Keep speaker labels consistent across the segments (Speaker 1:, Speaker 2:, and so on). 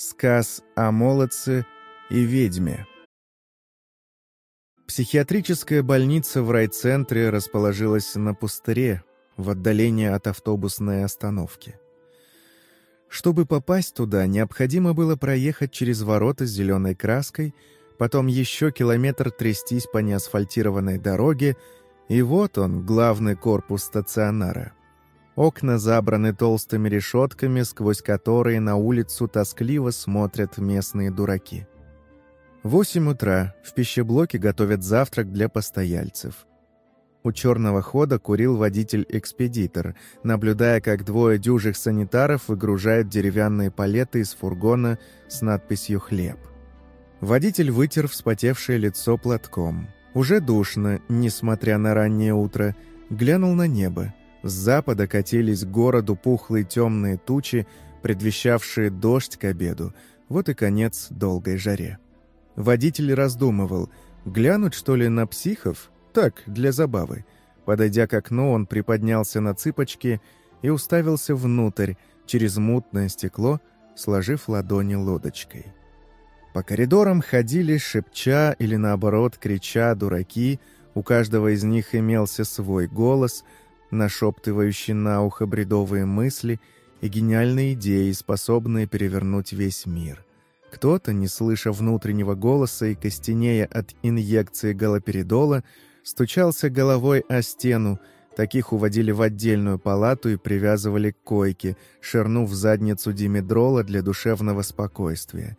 Speaker 1: Сказ о молодце и ведьме. Психиатрическая больница в райцентре расположилась на пустыре, в отдалении от автобусной остановки. Чтобы попасть туда, необходимо было проехать через ворота с зеленой краской, потом еще километр трястись по неасфальтированной дороге, и вот он, главный корпус стационара. Окна забраны толстыми решетками, сквозь которые на улицу тоскливо смотрят местные дураки. Восемь утра. В пищеблоке готовят завтрак для постояльцев. У черного хода курил водитель-экспедитор, наблюдая, как двое дюжих санитаров выгружают деревянные палеты из фургона с надписью «Хлеб». Водитель вытер вспотевшее лицо платком. Уже душно, несмотря на раннее утро, глянул на небо. С запада катились к городу пухлые темные тучи, предвещавшие дождь к обеду. Вот и конец долгой жаре. Водитель раздумывал, глянуть что ли на психов? Так, для забавы. Подойдя к окну, он приподнялся на цыпочки и уставился внутрь, через мутное стекло, сложив ладони лодочкой. По коридорам ходили, шепча или наоборот крича дураки, у каждого из них имелся свой голос — нашептывающий на ухо бредовые мысли и гениальные идеи, способные перевернуть весь мир. Кто-то, не слыша внутреннего голоса и костенея от инъекции галоперидола, стучался головой о стену, таких уводили в отдельную палату и привязывали к койке, шернув задницу димедрола для душевного спокойствия.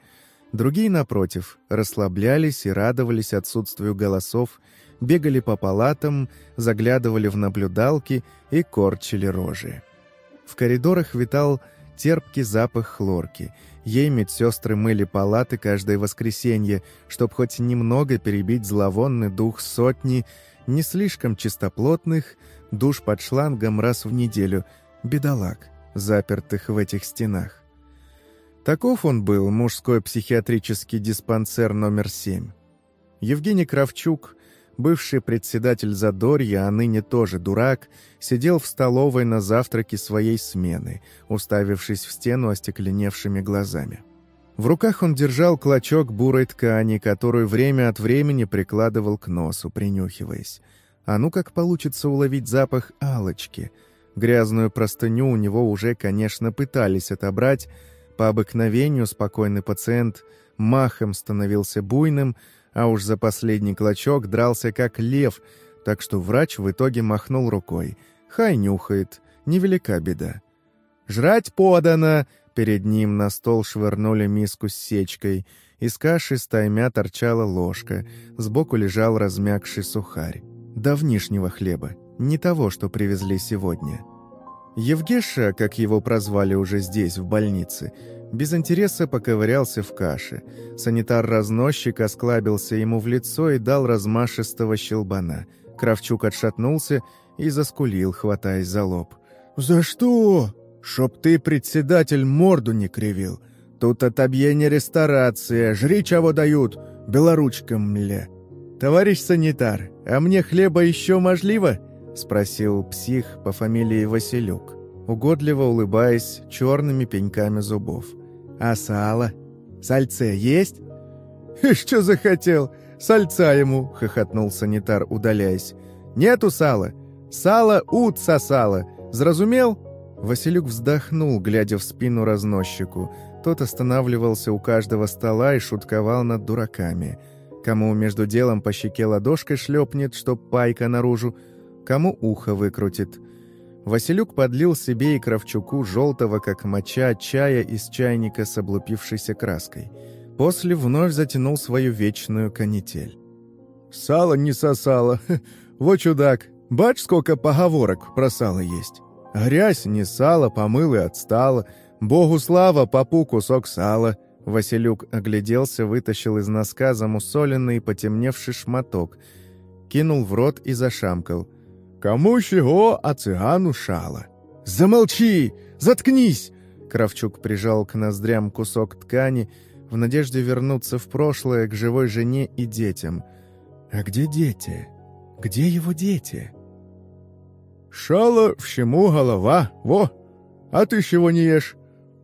Speaker 1: Другие, напротив, расслаблялись и радовались отсутствию голосов бегали по палатам, заглядывали в наблюдалки и корчили рожи. В коридорах витал терпкий запах хлорки. Ей медсестры мыли палаты каждое воскресенье, чтобы хоть немного перебить зловонный дух сотни не слишком чистоплотных душ под шлангом раз в неделю, бедолаг, запертых в этих стенах. Таков он был, мужской психиатрический диспансер номер семь. Евгений Кравчук Бывший председатель Задорья, а ныне тоже дурак, сидел в столовой на завтраке своей смены, уставившись в стену остекленевшими глазами. В руках он держал клочок бурой ткани, которую время от времени прикладывал к носу, принюхиваясь. А ну как получится уловить запах алочки. Грязную простыню у него уже, конечно, пытались отобрать. По обыкновению спокойный пациент махом становился буйным, а уж за последний клочок дрался как лев, так что врач в итоге махнул рукой. Хай нюхает, невелика беда. «Жрать подано!» Перед ним на стол швырнули миску с сечкой. Из каши стаймя торчала ложка. Сбоку лежал размягший сухарь. Давнишнего хлеба, не того, что привезли сегодня. Евгеша, как его прозвали уже здесь, в больнице, без интереса поковырялся в каше. Санитар-разносчик осклабился ему в лицо и дал размашистого щелбана. Кравчук отшатнулся и заскулил, хватаясь за лоб. «За что? Чтоб ты, председатель, морду не кривил. Тут отобье не ресторация, жри, чего дают, белоручкам мля». «Товарищ санитар, а мне хлеба еще можливо?» — спросил псих по фамилии Василюк, угодливо улыбаясь черными пеньками зубов. «А сало? Сальце есть?» «Что захотел? Сальца ему!» — хохотнул санитар, удаляясь. «Нету сала! Сало ут сосало! Зразумел?» Василюк вздохнул, глядя в спину разносчику. Тот останавливался у каждого стола и шутковал над дураками. Кому между делом по щеке ладошкой шлепнет, чтоб пайка наружу, кому ухо выкрутит — Василюк подлил себе и Кравчуку желтого, как моча, чая из чайника с облупившейся краской. После вновь затянул свою вечную канитель. «Сало не сосало. Вот чудак. Бач, сколько поговорок про сало есть. Грязь не сало, помыл и отстала. Богу слава, попу кусок сала». Василюк огляделся, вытащил из носка замусоленный и потемневший шматок, кинул в рот и зашамкал – Кому чего, а цыгану шало. «Замолчи! Заткнись!» Кравчук прижал к ноздрям кусок ткани в надежде вернуться в прошлое к живой жене и детям. «А где дети? Где его дети?» «Шало, всему голова, во! А ты чего не ешь?»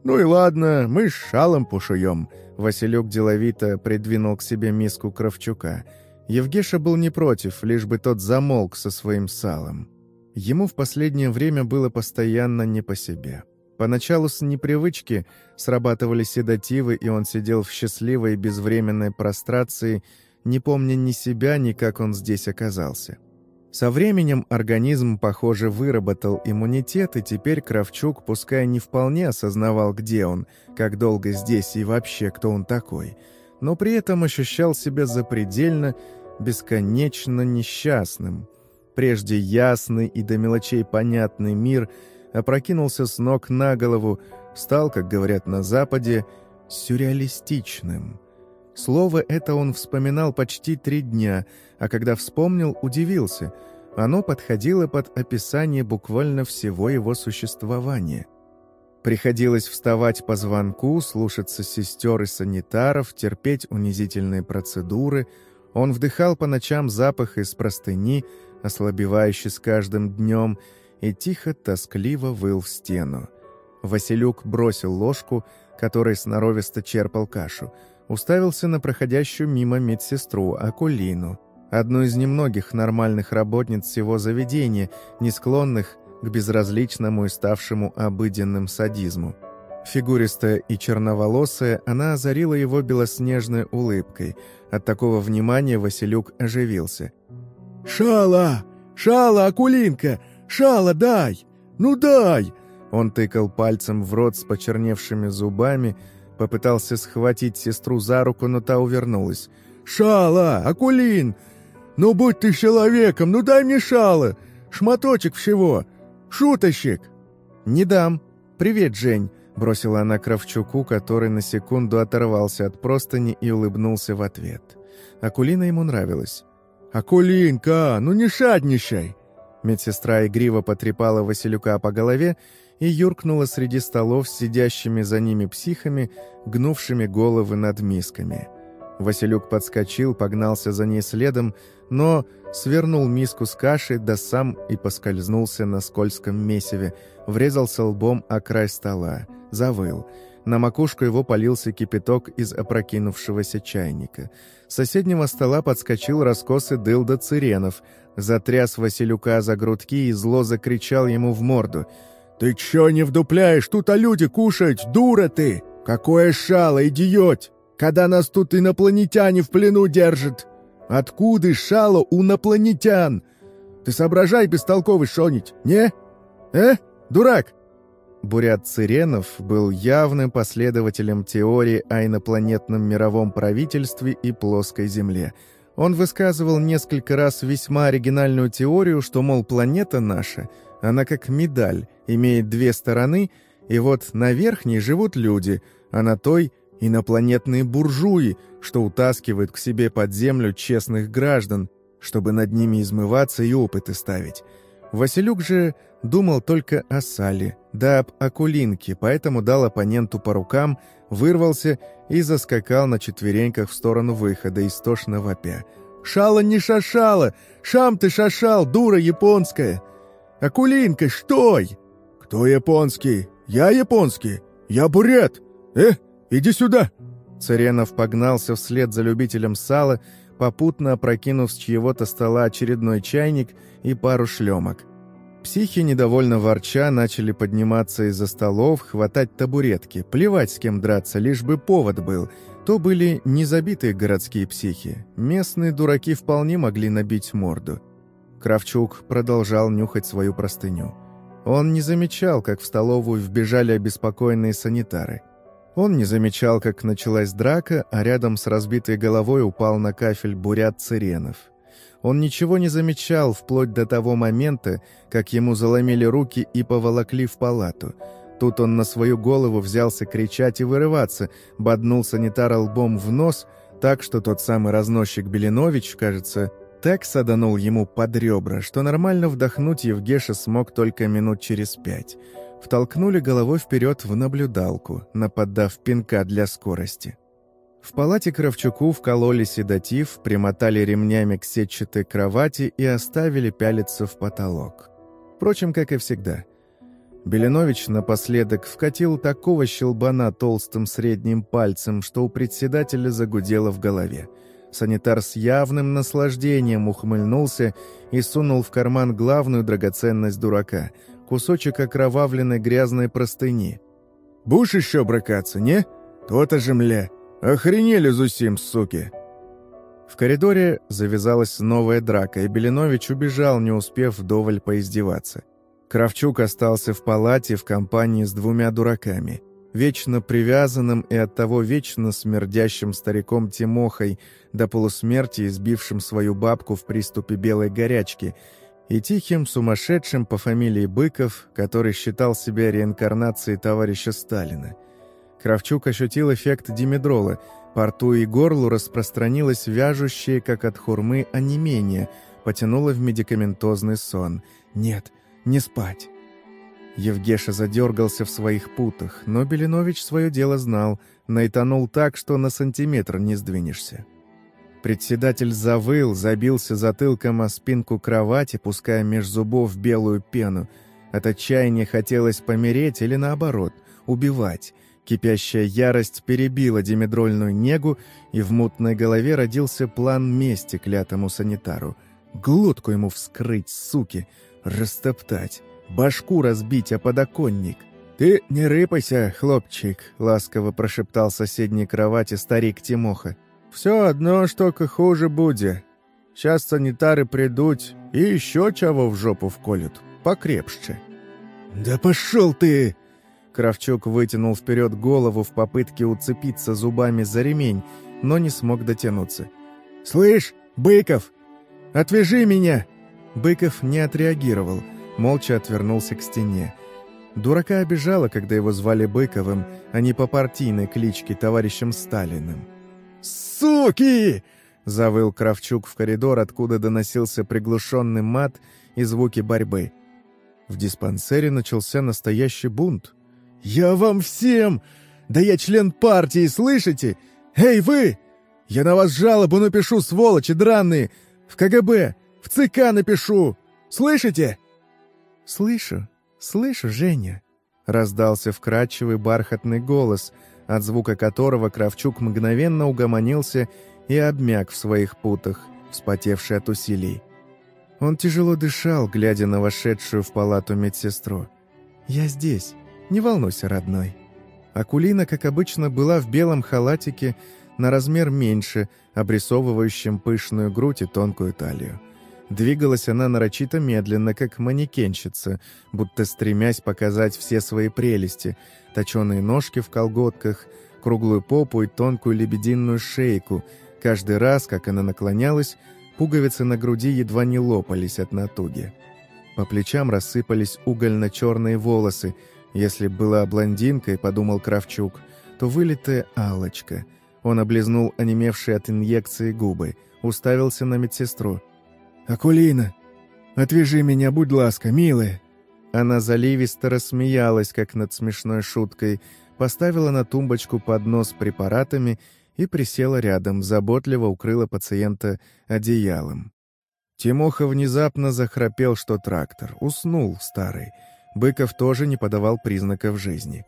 Speaker 1: «Ну и ладно, мы с шалом пошуем». Василек деловито придвинул к себе миску Кравчука. Евгеша был не против, лишь бы тот замолк со своим салом. Ему в последнее время было постоянно не по себе. Поначалу с непривычки срабатывали седативы, и он сидел в счастливой безвременной прострации, не помня ни себя, ни как он здесь оказался. Со временем организм, похоже, выработал иммунитет, и теперь Кравчук, пускай не вполне осознавал, где он, как долго здесь и вообще кто он такой, но при этом ощущал себя запредельно, бесконечно несчастным. Прежде ясный и до мелочей понятный мир опрокинулся с ног на голову, стал, как говорят на Западе, сюрреалистичным. Слово это он вспоминал почти три дня — а когда вспомнил, удивился. Оно подходило под описание буквально всего его существования. Приходилось вставать по звонку, слушаться сестер и санитаров, терпеть унизительные процедуры. Он вдыхал по ночам запах из простыни, ослабевающий с каждым днем, и тихо, тоскливо выл в стену. Василюк бросил ложку, которой сноровисто черпал кашу, уставился на проходящую мимо медсестру Акулину одну из немногих нормальных работниц всего заведения, не склонных к безразличному и ставшему обыденным садизму. Фигуристая и черноволосая, она озарила его белоснежной улыбкой. От такого внимания Василюк оживился.
Speaker 2: «Шала! Шала, Акулинка! Шала, дай! Ну дай!»
Speaker 1: Он тыкал пальцем в рот с почерневшими зубами, попытался схватить сестру за руку, но та увернулась.
Speaker 2: «Шала! Акулин! «Ну будь ты человеком, ну дай мне шало! Шматочек всего! Шуточек!»
Speaker 1: «Не дам! Привет, Жень!» — бросила она Кравчуку, который на секунду оторвался от простыни и улыбнулся в ответ. Акулина ему нравилась.
Speaker 2: «Акулинка, ну не шадничай!»
Speaker 1: Медсестра игриво потрепала Василюка по голове и юркнула среди столов с сидящими за ними психами, гнувшими головы над мисками. Василюк подскочил, погнался за ней следом, но свернул миску с кашей, да сам и поскользнулся на скользком месиве, врезался лбом о край стола, завыл. На макушку его полился кипяток из опрокинувшегося чайника. С соседнего стола подскочил раскосы дылда Циренов, затряс Василюка за грудки и зло закричал ему в морду.
Speaker 2: «Ты чё не вдупляешь? Тут а люди кушать, дура ты! Какое шало, идиот! Когда нас тут инопланетяне в плену держат!» Откуда шало у инопланетян? Ты соображай, бестолковый шонить, не? Э, дурак?»
Speaker 1: Бурят Циренов был явным последователем теории о инопланетном мировом правительстве и плоской Земле. Он высказывал несколько раз весьма оригинальную теорию, что, мол, планета наша, она как медаль, имеет две стороны, и вот на верхней живут люди, а на той — Инопланетные буржуи, что утаскивают к себе под землю честных граждан, чтобы над ними измываться и опыты ставить. Василюк же думал только о сале, да об акулинке, поэтому дал оппоненту по рукам, вырвался и заскакал на четвереньках в сторону выхода, истошно вопя.
Speaker 2: «Шала не шашала! Шам ты шашал, дура японская! Акулинка, стой!» «Кто японский? Я японский! Я бурят! Э, Иди сюда!»
Speaker 1: Царенов погнался вслед за любителем сала, попутно опрокинув с чьего-то стола очередной чайник и пару шлемок. Психи, недовольно ворча, начали подниматься из-за столов, хватать табуретки, плевать с кем драться, лишь бы повод был. То были незабитые городские психи. Местные дураки вполне могли набить морду. Кравчук продолжал нюхать свою простыню. Он не замечал, как в столовую вбежали обеспокоенные санитары – он не замечал, как началась драка, а рядом с разбитой головой упал на кафель бурят Циренов. Он ничего не замечал вплоть до того момента, как ему заломили руки и поволокли в палату. Тут он на свою голову взялся кричать и вырываться, боднул санитара лбом в нос, так что тот самый разносчик Белинович, кажется, так саданул ему под ребра, что нормально вдохнуть Евгеша смог только минут через пять – втолкнули головой вперед в наблюдалку, наподав пинка для скорости. В палате Кравчуку вкололи седатив, примотали ремнями к сетчатой кровати и оставили пялиться в потолок. Впрочем, как и всегда. Белинович напоследок вкатил такого щелбана толстым средним пальцем, что у председателя загудело в голове. Санитар с явным наслаждением ухмыльнулся и сунул в карман главную драгоценность дурака — кусочек окровавленной грязной простыни. «Будешь еще брыкаться, не? То-то же, мля! Охренели зусим, суки!» В коридоре завязалась новая драка, и Белинович убежал, не успев вдоволь поиздеваться. Кравчук остался в палате в компании с двумя дураками. Вечно привязанным и оттого вечно смердящим стариком Тимохой, до полусмерти избившим свою бабку в приступе белой горячки, и тихим сумасшедшим по фамилии Быков, который считал себя реинкарнацией товарища Сталина. Кравчук ощутил эффект димедрола – по рту и горлу распространилось вяжущее, как от хурмы, онемение, потянуло в медикаментозный сон. «Нет, не спать!» Евгеша задергался в своих путах, но Белинович свое дело знал, наитанул так, что на сантиметр не сдвинешься. Председатель завыл, забился затылком о спинку кровати, пуская меж зубов белую пену. От отчаяния хотелось помереть или, наоборот, убивать. Кипящая ярость перебила димедрольную негу, и в мутной голове родился план мести клятому санитару. Глотку ему вскрыть, суки, растоптать, башку разбить о подоконник. «Ты не рыпайся, хлопчик», — ласково прошептал соседней кровати старик Тимоха. «Все одно, что хуже будет. Сейчас санитары придут и еще чего в жопу вколют, покрепче».
Speaker 2: «Да пошел ты!»
Speaker 1: Кравчук вытянул вперед голову в попытке уцепиться зубами за ремень, но не смог дотянуться.
Speaker 2: «Слышь, Быков, отвяжи меня!»
Speaker 1: Быков не отреагировал, молча отвернулся к стене. Дурака обижало, когда его звали Быковым, а не по партийной кличке товарищем Сталиным.
Speaker 2: «Суки!»
Speaker 1: — завыл Кравчук в коридор, откуда доносился приглушенный мат и звуки борьбы. В диспансере начался настоящий бунт.
Speaker 2: «Я вам всем! Да я член партии, слышите? Эй, вы! Я на вас жалобу напишу, сволочи драные! В КГБ, в ЦК напишу! Слышите?»
Speaker 1: «Слышу, слышу, Женя!» — раздался вкрадчивый бархатный голос, от звука которого Кравчук мгновенно угомонился и обмяк в своих путах, вспотевший от усилий. Он тяжело дышал, глядя на вошедшую в палату медсестру. «Я здесь. Не волнуйся, родной». Акулина, как обычно, была в белом халатике на размер меньше, обрисовывающем пышную грудь и тонкую талию. Двигалась она нарочито медленно, как манекенщица, будто стремясь показать все свои прелести, точеные ножки в колготках, круглую попу и тонкую лебединую шейку. Каждый раз, как она наклонялась, пуговицы на груди едва не лопались от натуги. По плечам рассыпались угольно-черные волосы — если была блондинкой, подумал Кравчук, то вылитая алочка. Он облизнул онемевшие от инъекции губы, уставился на медсестру.
Speaker 2: «Акулина, отвяжи меня, будь ласка, милая!»
Speaker 1: Она заливисто рассмеялась, как над смешной шуткой, поставила на тумбочку поднос с препаратами и присела рядом, заботливо укрыла пациента одеялом. Тимоха внезапно захрапел, что трактор. Уснул старый. Быков тоже не подавал признаков жизни.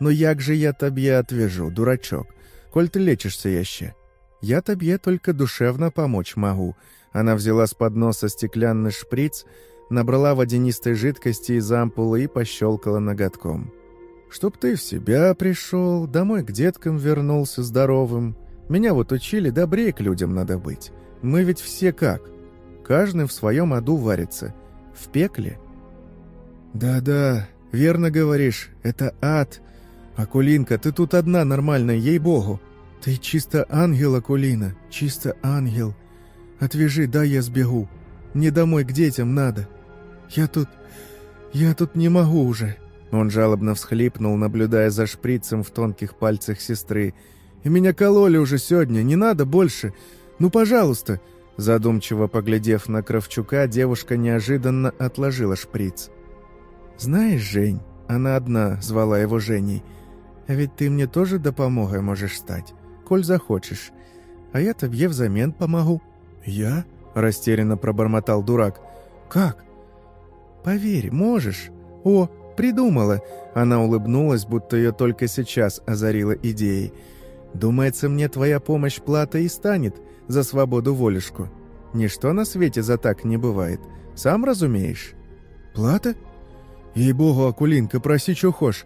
Speaker 1: «Ну як же я тебе отвяжу, дурачок? Коль ты лечишься еще?» «Я тебе только душевно помочь могу». Она взяла с подноса стеклянный шприц, набрала водянистой жидкости из ампулы и пощелкала ноготком. «Чтоб ты в себя пришел, домой к деткам вернулся здоровым. Меня вот учили, добрее к людям надо быть. Мы ведь все как? Каждый в своем аду варится. В пекле «Да-да, верно говоришь, это ад. Акулинка, ты тут одна нормальная, ей-богу. Ты чисто ангел, Акулина, чисто ангел. Отвяжи, да я сбегу. Мне домой к детям надо. Я тут... я тут не могу уже». Он жалобно всхлипнул, наблюдая за шприцем в тонких пальцах сестры. «И меня кололи уже сегодня, не надо больше. Ну, пожалуйста!» Задумчиво поглядев на Кравчука, девушка неожиданно отложила шприц. «Знаешь, Жень, она одна звала его Женей, а ведь ты мне тоже допомогой можешь стать, коль захочешь, а я тебе взамен помогу». «Я?» – растерянно пробормотал дурак. «Как?» «Поверь, можешь. О, Придумала. Она улыбнулась, будто ее только сейчас озарила идеей. Думается, мне твоя помощь плата и станет за свободу волюшку. Ничто на свете за так не бывает. Сам разумеешь.
Speaker 2: Плата? Ей-богу, Акулинка, проси, что хошь.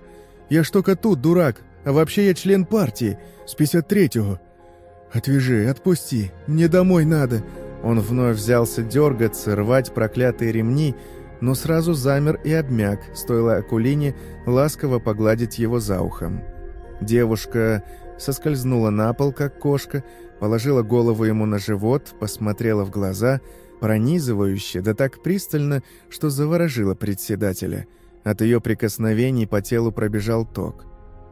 Speaker 2: Я ж только тут, дурак, а вообще я член партии, с 53-го. Отвяжи, отпусти, мне домой надо.
Speaker 1: Он вновь взялся дергаться, рвать проклятые ремни, но сразу замер и обмяк, стоило Акулине ласково погладить его за ухом. Девушка соскользнула на пол, как кошка, положила голову ему на живот, посмотрела в глаза, пронизывающе, да так пристально, что заворожила председателя. От ее прикосновений по телу пробежал ток.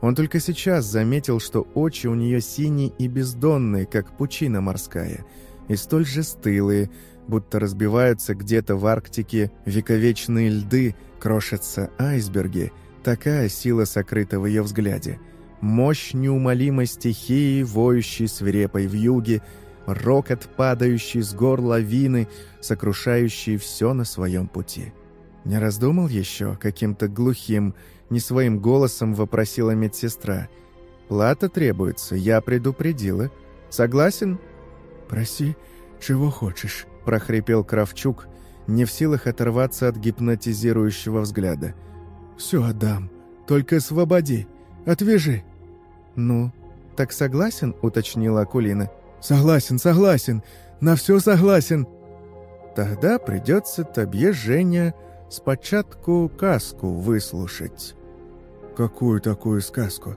Speaker 1: Он только сейчас заметил, что очи у нее синие и бездонные, как пучина морская, и столь же стылые, будто разбиваются где-то в Арктике вековечные льды, крошатся айсберги. Такая сила сокрыта в ее взгляде. Мощь неумолимой стихии, воющей свирепой в юге, рокот, падающий с гор лавины, сокрушающий все на своем пути. Не раздумал еще каким-то глухим, не своим голосом вопросила медсестра. «Плата требуется, я предупредила. Согласен?»
Speaker 2: «Проси, чего хочешь», —
Speaker 1: прохрипел Кравчук, не в силах оторваться от гипнотизирующего взгляда.
Speaker 2: «Все отдам, только освободи, отвяжи».
Speaker 1: «Ну, так согласен?» — уточнила Акулина.
Speaker 2: «Согласен, согласен, на все согласен».
Speaker 1: «Тогда придется тебе, Женя, спочатку каску выслушать».
Speaker 2: «Какую такую сказку?»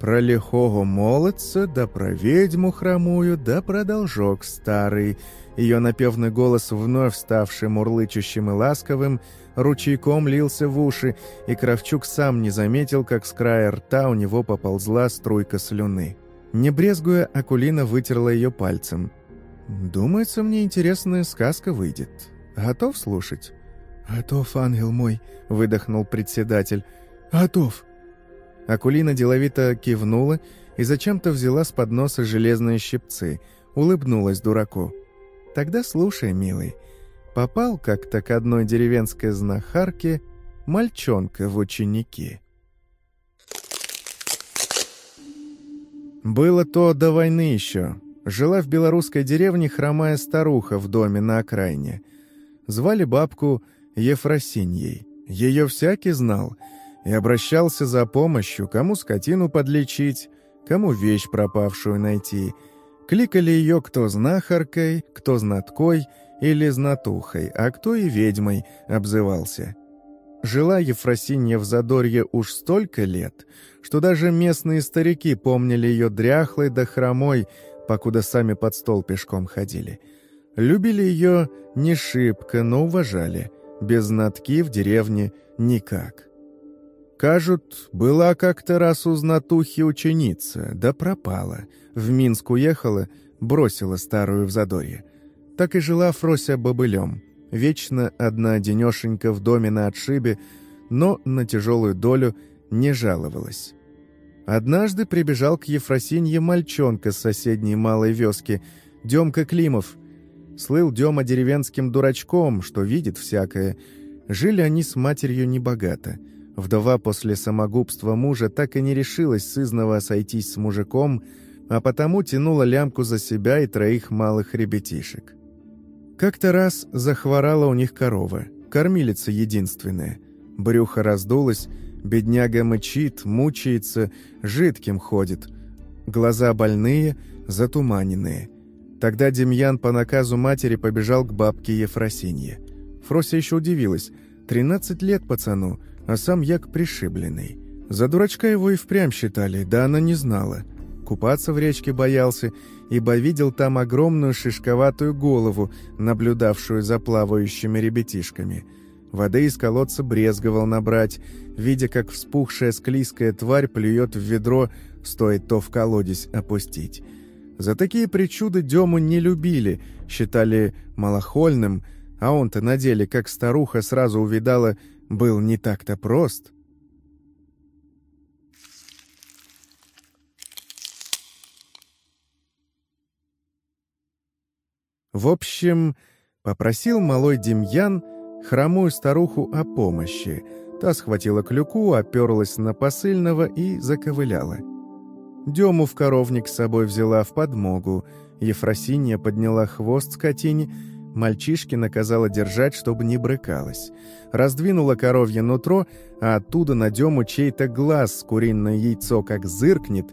Speaker 1: Про лихого молодца, да про ведьму хромую, да про должок старый. Ее напевный голос, вновь ставший мурлычущим и ласковым, ручейком лился в уши, и Кравчук сам не заметил, как с края рта у него поползла струйка слюны. Не брезгуя, Акулина вытерла ее пальцем. «Думается, мне интересная сказка выйдет. Готов слушать?»
Speaker 2: «Готов, ангел мой», —
Speaker 1: выдохнул председатель.
Speaker 2: «Готов».
Speaker 1: Акулина деловито кивнула и зачем-то взяла с подноса железные щипцы, улыбнулась дураку. «Тогда слушай, милый. Попал как-то к одной деревенской знахарке мальчонка в ученики». Было то до войны еще. Жила в белорусской деревне хромая старуха в доме на окраине. Звали бабку Ефросиньей. Ее всякий знал — и обращался за помощью, кому скотину подлечить, кому вещь пропавшую найти. Кликали ее кто знахаркой, кто знаткой или знатухой, а кто и ведьмой обзывался. Жила Ефросинья в Задорье уж столько лет, что даже местные старики помнили ее дряхлой да хромой, покуда сами под стол пешком ходили. Любили ее не шибко, но уважали. Без знатки в деревне никак. Кажут, была как-то раз у знатухи ученица, да пропала. В Минск уехала, бросила старую в задорье. Так и жила Фрося бобылем. Вечно одна денешенька в доме на отшибе, но на тяжелую долю не жаловалась. Однажды прибежал к Ефросинье мальчонка с соседней малой вёски, Демка Климов. Слыл Дема деревенским дурачком, что видит всякое. Жили они с матерью небогато — Вдова после самогубства мужа так и не решилась сызново сойтись с мужиком, а потому тянула лямку за себя и троих малых ребятишек. Как-то раз захворала у них корова, кормилица единственная. Брюхо раздулось, бедняга мычит, мучается, жидким ходит. Глаза больные, затуманенные. Тогда Демьян по наказу матери побежал к бабке Ефросинье. Фрося еще удивилась. «Тринадцать лет пацану, а сам як пришибленный. За дурачка его и впрямь считали, да она не знала. Купаться в речке боялся, ибо видел там огромную шишковатую голову, наблюдавшую за плавающими ребятишками. Воды из колодца брезговал набрать, видя, как вспухшая склизкая тварь плюет в ведро, стоит то в колодец опустить. За такие причуды Дему не любили, считали малохольным, а он-то на деле, как старуха, сразу увидала, был не так-то прост. В общем, попросил малой Демьян хромую старуху о помощи, Та схватила клюку, оперлась на посыльного и заковыляла. Дему в коровник с собой взяла в подмогу. Ефросинья подняла хвост скотине, мальчишки наказала держать, чтобы не брыкалась. Раздвинула коровье нутро, а оттуда на Дему чей-то глаз с куриное яйцо как зыркнет,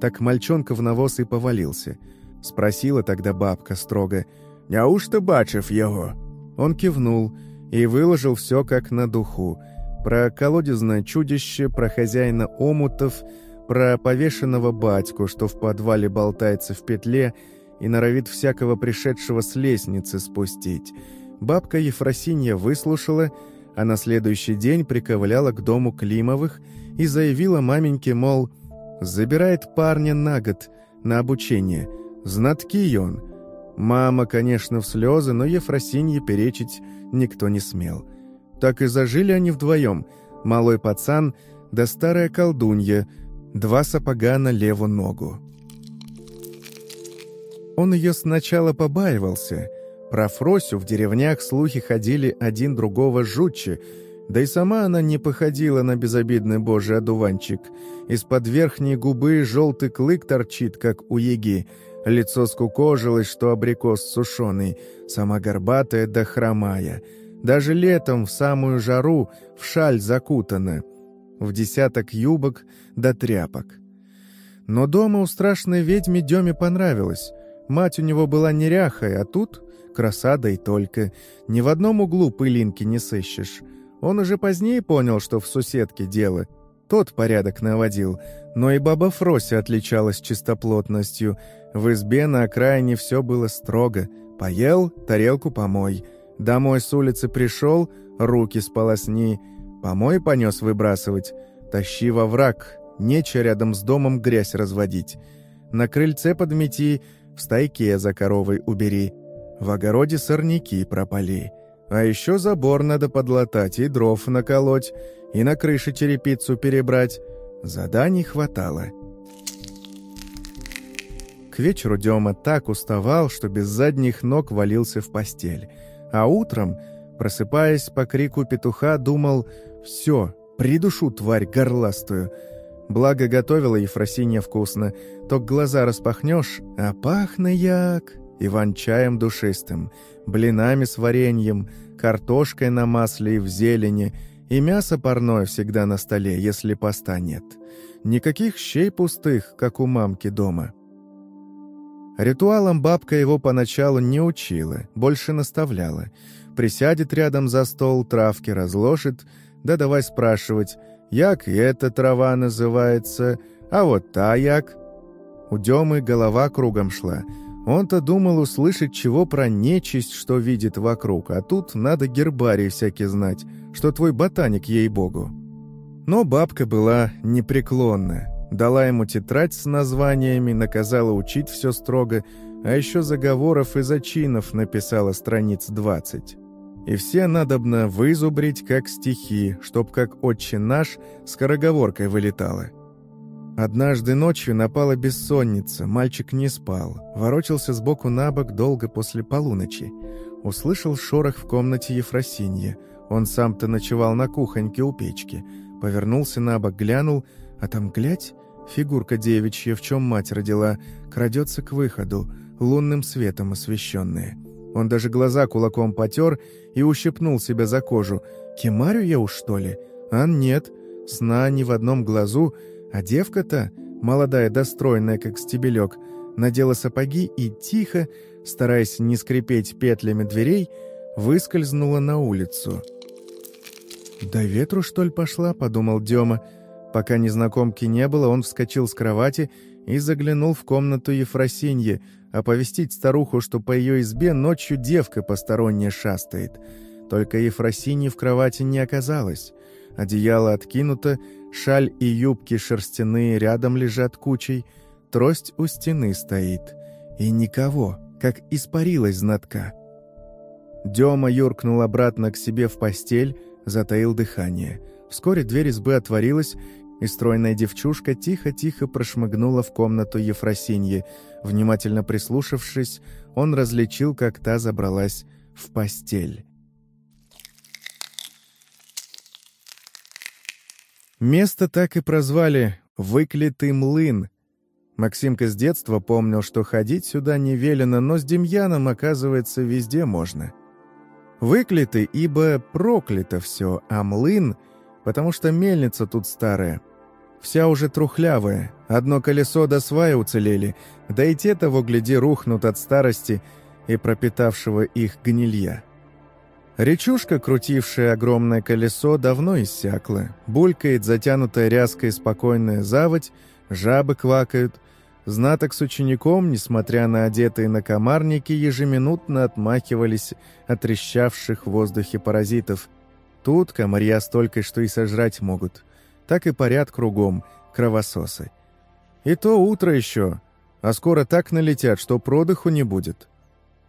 Speaker 1: так мальчонка в навоз и повалился. Спросила тогда бабка строго, «Неужто бачив его?» Он кивнул и выложил все как на духу. Про колодезное чудище, про хозяина омутов, про повешенного батьку, что в подвале болтается в петле и норовит всякого пришедшего с лестницы спустить. Бабка Ефросинья выслушала, а на следующий день приковыляла к дому Климовых и заявила маменьке, мол, забирает парня на год на обучение. Знатки он. Мама, конечно, в слезы, но Ефросинье перечить никто не смел. Так и зажили они вдвоем. Малой пацан да старая колдунья, два сапога на левую ногу. Он ее сначала побаивался. Про Фросю в деревнях слухи ходили один другого жутче, да и сама она не походила на безобидный божий одуванчик. Из-под верхней губы желтый клык торчит, как у еги, лицо скукожилось, что абрикос сушеный, сама горбатая да хромая — даже летом в самую жару в шаль закутана, в десяток юбок да тряпок. Но дома у страшной ведьме Деме понравилось. Мать у него была неряхая, а тут краса да и только. Ни в одном углу пылинки не сыщешь. Он уже позднее понял, что в суседке дело. Тот порядок наводил, но и баба Фрося отличалась чистоплотностью. В избе на окраине все было строго. Поел, тарелку помой — Домой с улицы пришел, руки сполосни, помой понес выбрасывать, тащи во враг, нече рядом с домом грязь разводить. На крыльце подмети, в стайке за коровой убери, в огороде сорняки пропали. А еще забор надо подлатать и дров наколоть, и на крыше черепицу перебрать. Заданий хватало. К вечеру Дема так уставал, что без задних ног валился в постель — а утром, просыпаясь по крику петуха, думал «Все, придушу тварь горластую». Благо готовила Ефросинья вкусно, то глаза распахнешь, а пахнет як иван-чаем душистым, блинами с вареньем, картошкой на масле и в зелени, и мясо парное всегда на столе, если поста нет. Никаких щей пустых, как у мамки дома. Ритуалом бабка его поначалу не учила, больше наставляла. Присядет рядом за стол, травки разложит, да давай спрашивать, як и эта трава называется, а вот та як. У Демы голова кругом шла. Он-то думал услышать, чего про нечисть, что видит вокруг, а тут надо гербарий всякий знать, что твой ботаник, ей-богу. Но бабка была непреклонна дала ему тетрадь с названиями, наказала учить все строго, а еще заговоров и зачинов написала страниц двадцать. И все надобно вызубрить как стихи, чтоб как «Отче наш» скороговоркой вылетало. Однажды ночью напала бессонница, мальчик не спал, ворочался сбоку на бок долго после полуночи. Услышал шорох в комнате Ефросиньи. Он сам-то ночевал на кухоньке у печки. Повернулся на бок, глянул, а там, глядь, Фигурка девичья, в чем мать родила, крадется к выходу, лунным светом освещенная. Он даже глаза кулаком потер и ущипнул себя за кожу. «Кемарю я уж, что ли?» А нет, сна ни в одном глазу, а девка-то, молодая достроенная, как стебелек, надела сапоги и тихо, стараясь не скрипеть петлями дверей, выскользнула на улицу. «Да ветру, что ли, пошла?» — подумал Дема — Пока незнакомки не было, он вскочил с кровати и заглянул в комнату Ефросиньи, оповестить старуху, что по ее избе ночью девка посторонняя шастает. Только Ефросиньи в кровати не оказалось. Одеяло откинуто, шаль и юбки шерстяные рядом лежат кучей, трость у стены стоит. И никого, как испарилась знатка. Дема юркнул обратно к себе в постель, затаил дыхание. Вскоре дверь избы отворилась, и стройная девчушка тихо-тихо прошмыгнула в комнату Ефросиньи. Внимательно прислушавшись, он различил, как та забралась в постель. Место так и прозвали «Выклятый млын». Максимка с детства помнил, что ходить сюда не велено, но с Демьяном, оказывается, везде можно. Выклятый, ибо проклято все, а млын, потому что мельница тут старая. Вся уже трухлявая, одно колесо до свая уцелели, да и те того, гляди, рухнут от старости и пропитавшего их гнилья. Речушка, крутившая огромное колесо, давно иссякла. Булькает затянутая ряской спокойная заводь, жабы квакают. Знаток с учеником, несмотря на одетые накомарники, ежеминутно отмахивались от трещавших в воздухе паразитов. Тут комарья столько, что и сожрать могут. Так и парят кругом, кровососы. И то утро еще, а скоро так налетят, что продыху не будет.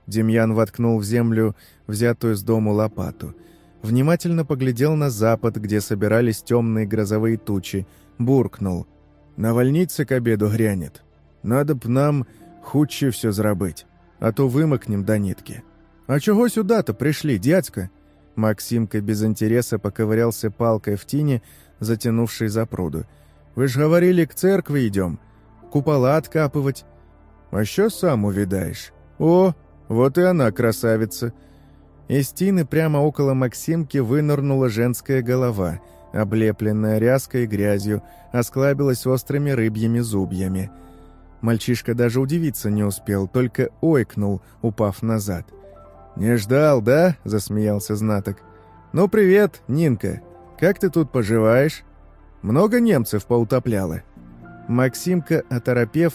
Speaker 1: Демьян воткнул в землю взятую с дому лопату. Внимательно поглядел на запад, где собирались темные грозовые тучи. Буркнул. «Навальница к обеду грянет. Надо б нам худче все зробить, а то вымокнем до нитки». «А чего сюда-то пришли, дядька?» Максимка без интереса поковырялся палкой в тине, затянувшей за пруду. «Вы ж говорили, к церкви идем. Купола откапывать. А что сам увидаешь? О, вот и она, красавица. Из тины прямо около Максимки вынырнула женская голова, облепленная ряской грязью, осклабилась острыми рыбьими зубьями. Мальчишка даже удивиться не успел, только ойкнул, упав назад. «Не ждал, да?» — засмеялся знаток. «Ну, привет, Нинка. Как ты тут поживаешь? Много немцев поутопляло?» Максимка, оторопев,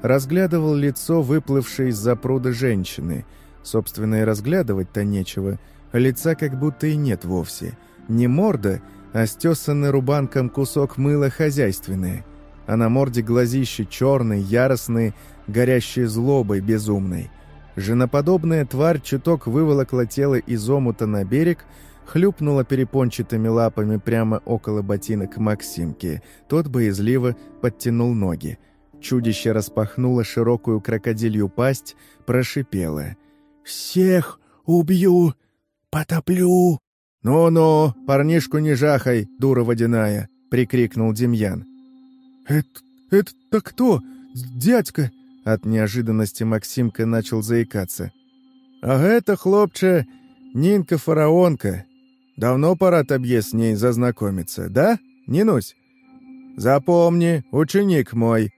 Speaker 1: разглядывал лицо выплывшей из-за пруда женщины. Собственно, и разглядывать-то нечего. Лица как будто и нет вовсе. Не морда, а стесанный рубанком кусок мыла хозяйственное. А на морде глазищи черные, яростные, горящие злобой безумной. Женоподобная тварь чуток выволокла тело из омута на берег, хлюпнула перепончатыми лапами прямо около ботинок Максимки. Тот боязливо подтянул ноги. Чудище распахнуло широкую крокодилью пасть, прошипело. «Всех убью! Потоплю!» «Ну-ну, парнишку не жахай, дура водяная!» — прикрикнул Демьян. «Это... это кто? Дядька?» От неожиданности Максимка начал заикаться. «А это, хлопче, Нинка-фараонка. Давно пора тебе с ней зазнакомиться, да, Нинусь? Запомни, ученик мой,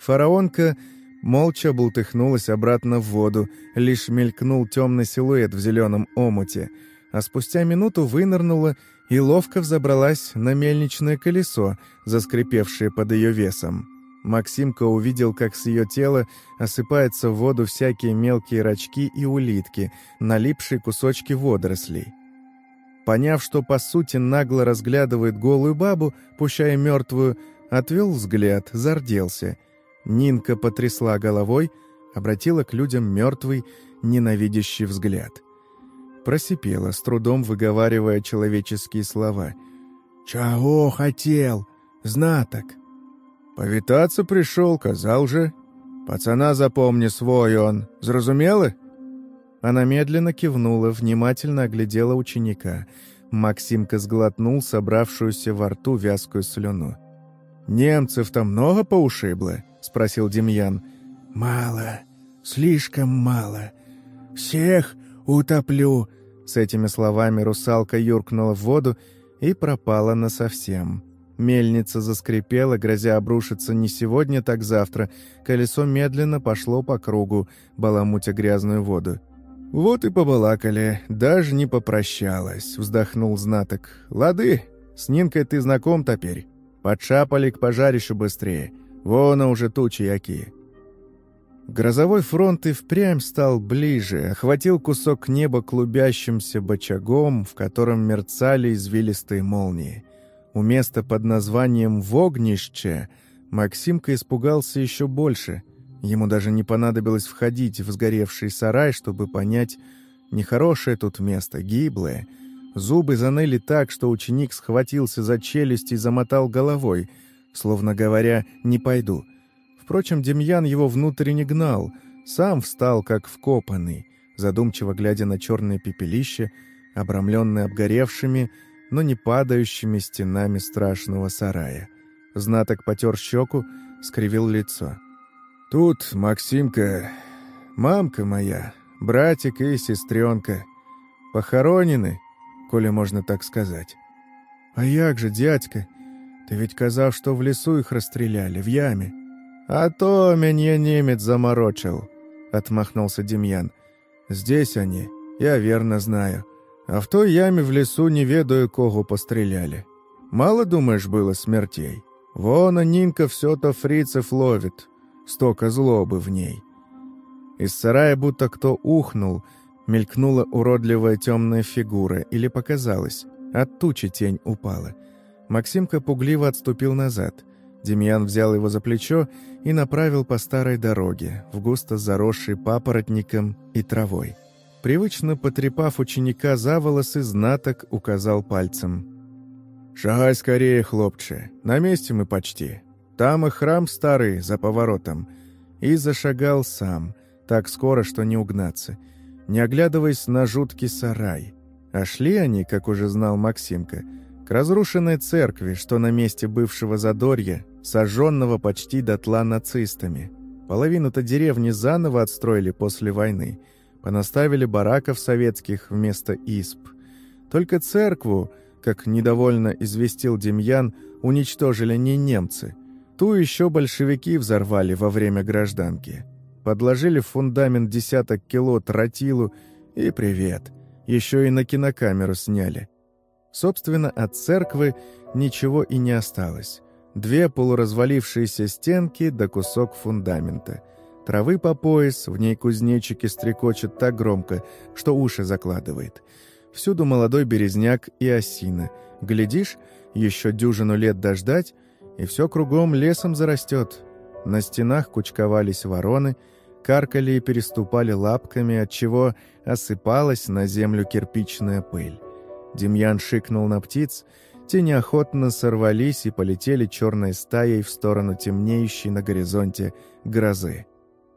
Speaker 1: Фараонка молча бултыхнулась обратно в воду, лишь мелькнул темный силуэт в зеленом омуте, а спустя минуту вынырнула и ловко взобралась на мельничное колесо, заскрипевшее под ее весом. Максимка увидел, как с ее тела осыпаются в воду всякие мелкие рачки и улитки, налипшие кусочки водорослей. Поняв, что по сути нагло разглядывает голую бабу, пущая мертвую, отвел взгляд, зарделся — Нинка потрясла головой, обратила к людям мертвый, ненавидящий взгляд. Просипела, с трудом выговаривая человеческие слова. «Чего хотел? Знаток!» «Повитаться пришел, казал же. Пацана запомни свой он. Зразумела?» Она медленно кивнула, внимательно оглядела ученика. Максимка сглотнул собравшуюся во рту вязкую слюну. «Немцев-то много поушибло?» — спросил Демьян. «Мало, слишком мало. Всех утоплю!» С этими словами русалка юркнула в воду и пропала насовсем. Мельница заскрипела, грозя обрушиться не сегодня, так завтра. Колесо медленно пошло по кругу, баламутя грязную воду. «Вот и побалакали, даже не попрощалась», — вздохнул знаток. «Лады, с Нинкой ты знаком теперь. Подшапали к пожарищу быстрее. Вон уже тучи якие. Грозовой фронт и впрямь стал ближе, охватил кусок неба клубящимся бочагом, в котором мерцали извилистые молнии. У места под названием «Вогнище» Максимка испугался еще больше. Ему даже не понадобилось входить в сгоревший сарай, чтобы понять, нехорошее тут место, гиблое. Зубы заныли так, что ученик схватился за челюсть и замотал головой — словно говоря «не пойду». Впрочем, Демьян его внутренне гнал, сам встал как вкопанный, задумчиво глядя на черное пепелище, обрамленное обгоревшими, но не падающими стенами страшного сарая. Знаток потер щеку, скривил лицо. «Тут Максимка, мамка моя, братик и сестренка. Похоронены, коли можно так сказать. А як же, дядька, ты ведь казав, что в лесу их расстреляли, в яме. А то меня немец заморочил, отмахнулся Демьян. Здесь они, я верно знаю. А в той яме в лесу не ведаю, кого постреляли. Мало, думаешь, было смертей? Вон, Нинка все-то фрицев ловит. Столько злобы в ней. Из сарая будто кто ухнул, мелькнула уродливая темная фигура, или показалось, от тучи тень упала. Максимка пугливо отступил назад. Демьян взял его за плечо и направил по старой дороге, в густо заросший папоротником и травой. Привычно потрепав ученика за волосы, знаток указал пальцем. «Шагай скорее, хлопче, на месте мы почти. Там и храм старый за поворотом». И зашагал сам, так скоро, что не угнаться, не оглядываясь на жуткий сарай. А шли они, как уже знал Максимка, к разрушенной церкви, что на месте бывшего Задорья, сожженного почти дотла нацистами. Половину-то деревни заново отстроили после войны – Понаставили бараков советских вместо исп. Только церкву, как недовольно известил Демьян, уничтожили не немцы. Ту еще большевики взорвали во время гражданки. Подложили в фундамент десяток кило тротилу и привет. Еще и на кинокамеру сняли. Собственно, от церквы ничего и не осталось. Две полуразвалившиеся стенки да кусок фундамента – Травы по пояс, в ней кузнечики стрекочут так громко, что уши закладывает. Всюду молодой березняк и осина. Глядишь, еще дюжину лет дождать, и все кругом лесом зарастет. На стенах кучковались вороны, каркали и переступали лапками, отчего осыпалась на землю кирпичная пыль. Демьян шикнул на птиц, те неохотно сорвались и полетели черной стаей в сторону темнеющей на горизонте грозы.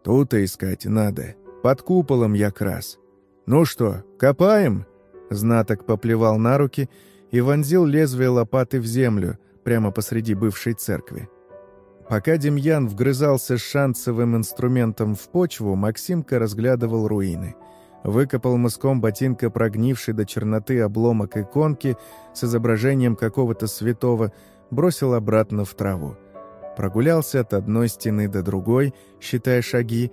Speaker 1: Тут-то искать надо. Под куполом як раз. Ну что, копаем?» Знаток поплевал на руки и вонзил лезвие лопаты в землю, прямо посреди бывшей церкви. Пока Демьян вгрызался шансовым инструментом в почву, Максимка разглядывал руины. Выкопал мыском ботинка прогнивший до черноты обломок иконки с изображением какого-то святого, бросил обратно в траву. Прогулялся от одной стены до другой, считая шаги.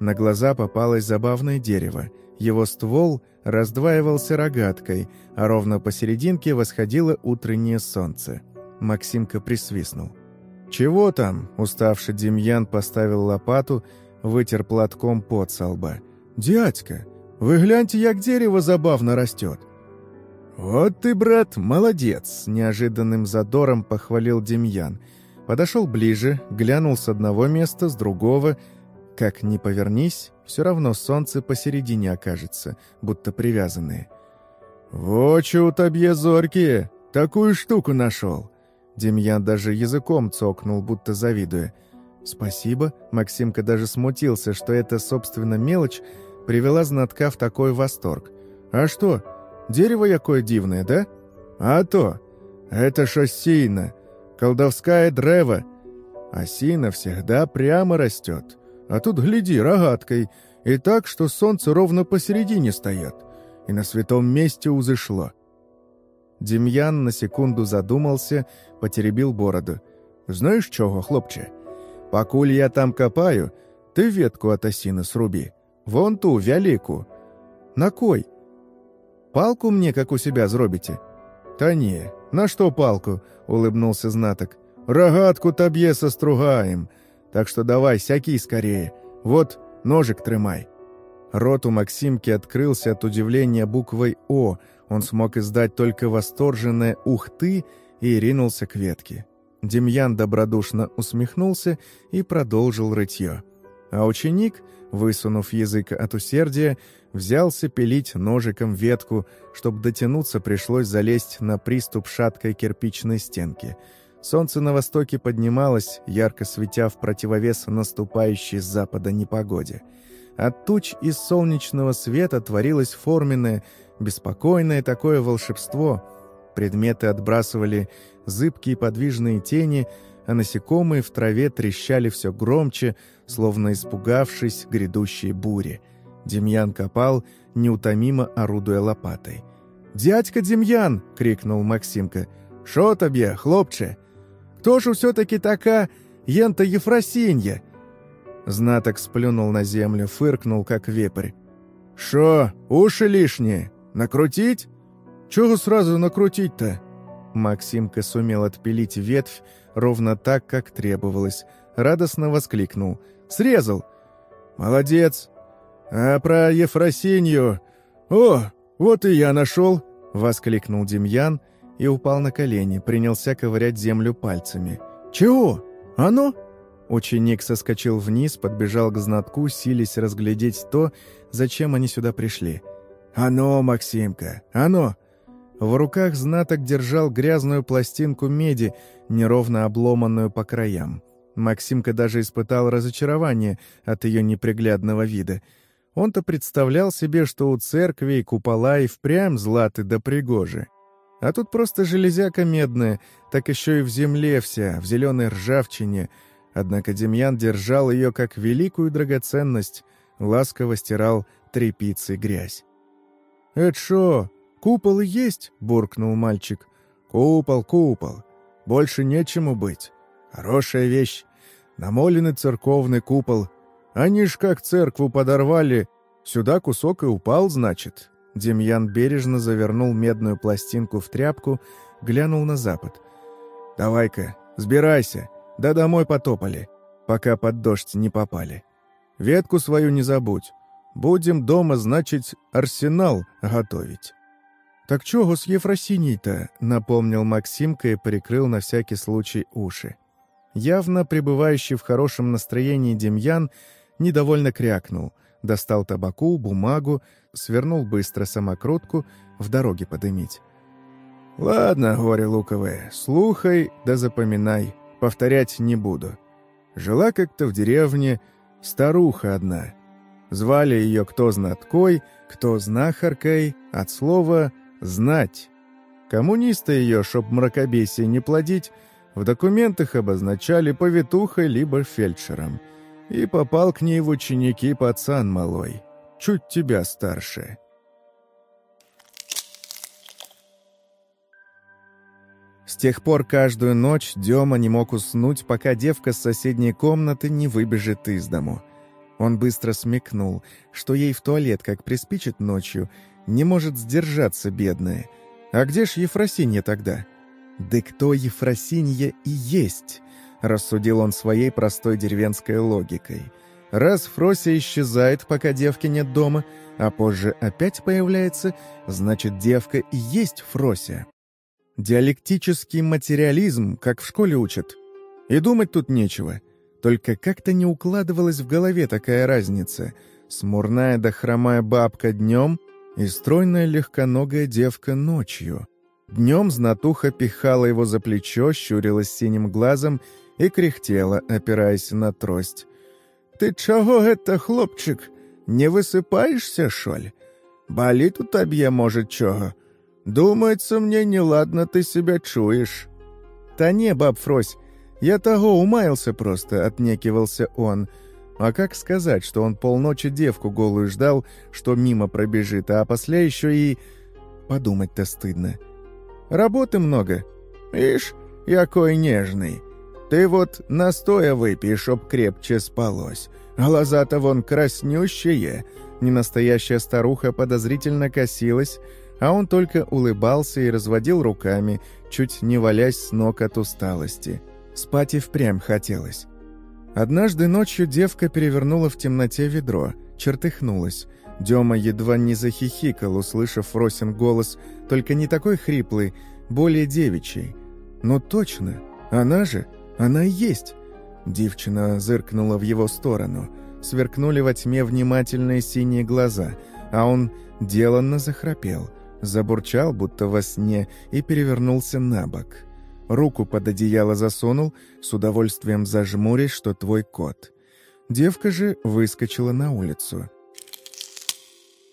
Speaker 1: На глаза попалось забавное дерево. Его ствол раздваивался рогаткой, а ровно посерединке восходило утреннее солнце. Максимка присвистнул. «Чего там?» – уставший Демьян поставил лопату, вытер платком пот со лба. «Дядька, вы гляньте, як дерево забавно растет!» «Вот ты, брат, молодец!» – неожиданным задором похвалил Демьян – Подошел ближе, глянул с одного места, с другого. Как ни повернись, все равно солнце посередине окажется, будто привязанное. «Во, чё-то зоркие! Такую штуку нашел!» Демьян даже языком цокнул, будто завидуя. «Спасибо». Максимка даже смутился, что эта, собственно, мелочь привела знатка в такой восторг. «А что, дерево якое дивное, да?» «А то! Это шоссейно. Колдовская древо. Осина всегда прямо растет. А тут, гляди, рогаткой, и так, что солнце ровно посередине стоит, и на святом месте узышло. Демьян на секунду задумался, потеребил бороду. «Знаешь чего, хлопче? Покуль я там копаю, ты ветку от осины сруби. Вон ту, вялику. На кой? Палку мне, как у себя, зробите?» «Та не, на что палку?» — улыбнулся знаток. «Рогатку таб'е состругаем. Так что давай, сяки скорее. Вот, ножик тримай». Рот у Максимки открылся от удивления буквой «О». Он смог издать только восторженное «Ух ты!» и ринулся к ветке. Демьян добродушно усмехнулся и продолжил рытье. А ученик, высунув язык от усердия, взялся пилить ножиком ветку, чтобы дотянуться пришлось залезть на приступ шаткой кирпичной стенки. Солнце на востоке поднималось, ярко светя в противовес наступающей с запада непогоде. От туч из солнечного света творилось форменное, беспокойное такое волшебство. предметы отбрасывали зыбкие подвижные тени, а насекомые в траве трещали все громче, словно испугавшись грядущей бури. Демьян копал, неутомимо орудуя лопатой. «Дядька Демьян!» — крикнул Максимка. «Шо тебе, хлопче? Кто ж все-таки така ента Ефросинья?» Знаток сплюнул на землю, фыркнул, как вепрь. «Шо, уши лишние? Накрутить?» «Чего сразу накрутить-то?» Максимка сумел отпилить ветвь ровно так, как требовалось. Радостно воскликнул. «Срезал!» «Молодец! А про Ефросинью... О, вот и я нашел!» Воскликнул Демьян и упал на колени, принялся ковырять землю пальцами. «Чего? А ну?» Ученик соскочил вниз, подбежал к знатку, сились разглядеть то, зачем они сюда пришли. «Оно, Максимка, оно!» В руках знаток держал грязную пластинку меди, неровно обломанную по краям. Максимка даже испытал разочарование от ее неприглядного вида. Он-то представлял себе, что у церкви и купола и впрямь златы да пригожи. А тут просто железяка медная, так еще и в земле вся, в зеленой ржавчине — Однако Демьян держал ее как великую драгоценность, ласково стирал тряпицей грязь. «Это шо, купол есть?» — буркнул мальчик. «Купол, купол. Больше нечему быть. Хорошая вещь. Намоленный церковный купол. Они ж как церкву подорвали. Сюда кусок и упал, значит». Демьян бережно завернул медную пластинку в тряпку, глянул на запад. «Давай-ка, сбирайся да домой потопали, пока под дождь не попали. Ветку свою не забудь. Будем дома, значит, арсенал готовить». «Так чего с Ефросиней-то?» — напомнил Максимка и прикрыл на всякий случай уши. Явно пребывающий в хорошем настроении Демьян недовольно крякнул, достал табаку, бумагу, свернул быстро самокрутку, в дороге подымить. «Ладно, горе луковое, слухай да запоминай повторять не буду. Жила как-то в деревне старуха одна. Звали ее кто знаткой, кто знахаркой, от слова «знать». Коммунисты ее, чтоб мракобесие не плодить, в документах обозначали повитухой либо фельдшером. И попал к ней в ученики пацан малой, чуть тебя старше. С тех пор каждую ночь Дема не мог уснуть, пока девка с соседней комнаты не выбежит из дому. Он быстро смекнул, что ей в туалет, как приспичит ночью, не может сдержаться бедная. А где ж Ефросинья тогда? «Да кто Ефросинья и есть?» — рассудил он своей простой деревенской логикой. «Раз Фрося исчезает, пока девки нет дома, а позже опять появляется, значит, девка и есть Фрося». Диалектический материализм, как в школе учат. И думать тут нечего. Только как-то не укладывалась в голове такая разница. Смурная да хромая бабка днем и стройная легконогая девка ночью. Днем знатуха пихала его за плечо, щурилась синим глазом и кряхтела, опираясь на трость. «Ты чего это, хлопчик? Не высыпаешься, шоль? Болит у тебя, может, чего? Думается, мне неладно ты себя чуешь». «Та не, баб Фрось, я того умаялся просто», — отнекивался он. А как сказать, что он полночи девку голую ждал, что мимо пробежит, а после еще и... Подумать-то стыдно. Работы много. Ишь, якой нежный. Ты вот настоя выпей, чтоб крепче спалось. Глаза-то вон краснющие. Ненастоящая старуха подозрительно косилась, а он только улыбался и разводил руками, чуть не валясь с ног от усталости. Спать и впрямь хотелось. Однажды ночью девка перевернула в темноте ведро, чертыхнулась. Дема едва не захихикал, услышав Росин голос, только не такой хриплый, более девичий. «Ну точно, она же, она и есть!» Девчина зыркнула в его сторону. Сверкнули во тьме внимательные синие глаза, а он деланно захрапел – Забурчал, будто во сне, и перевернулся на бок. Руку под одеяло засунул, с удовольствием зажмурясь, что твой кот. Девка же выскочила на улицу.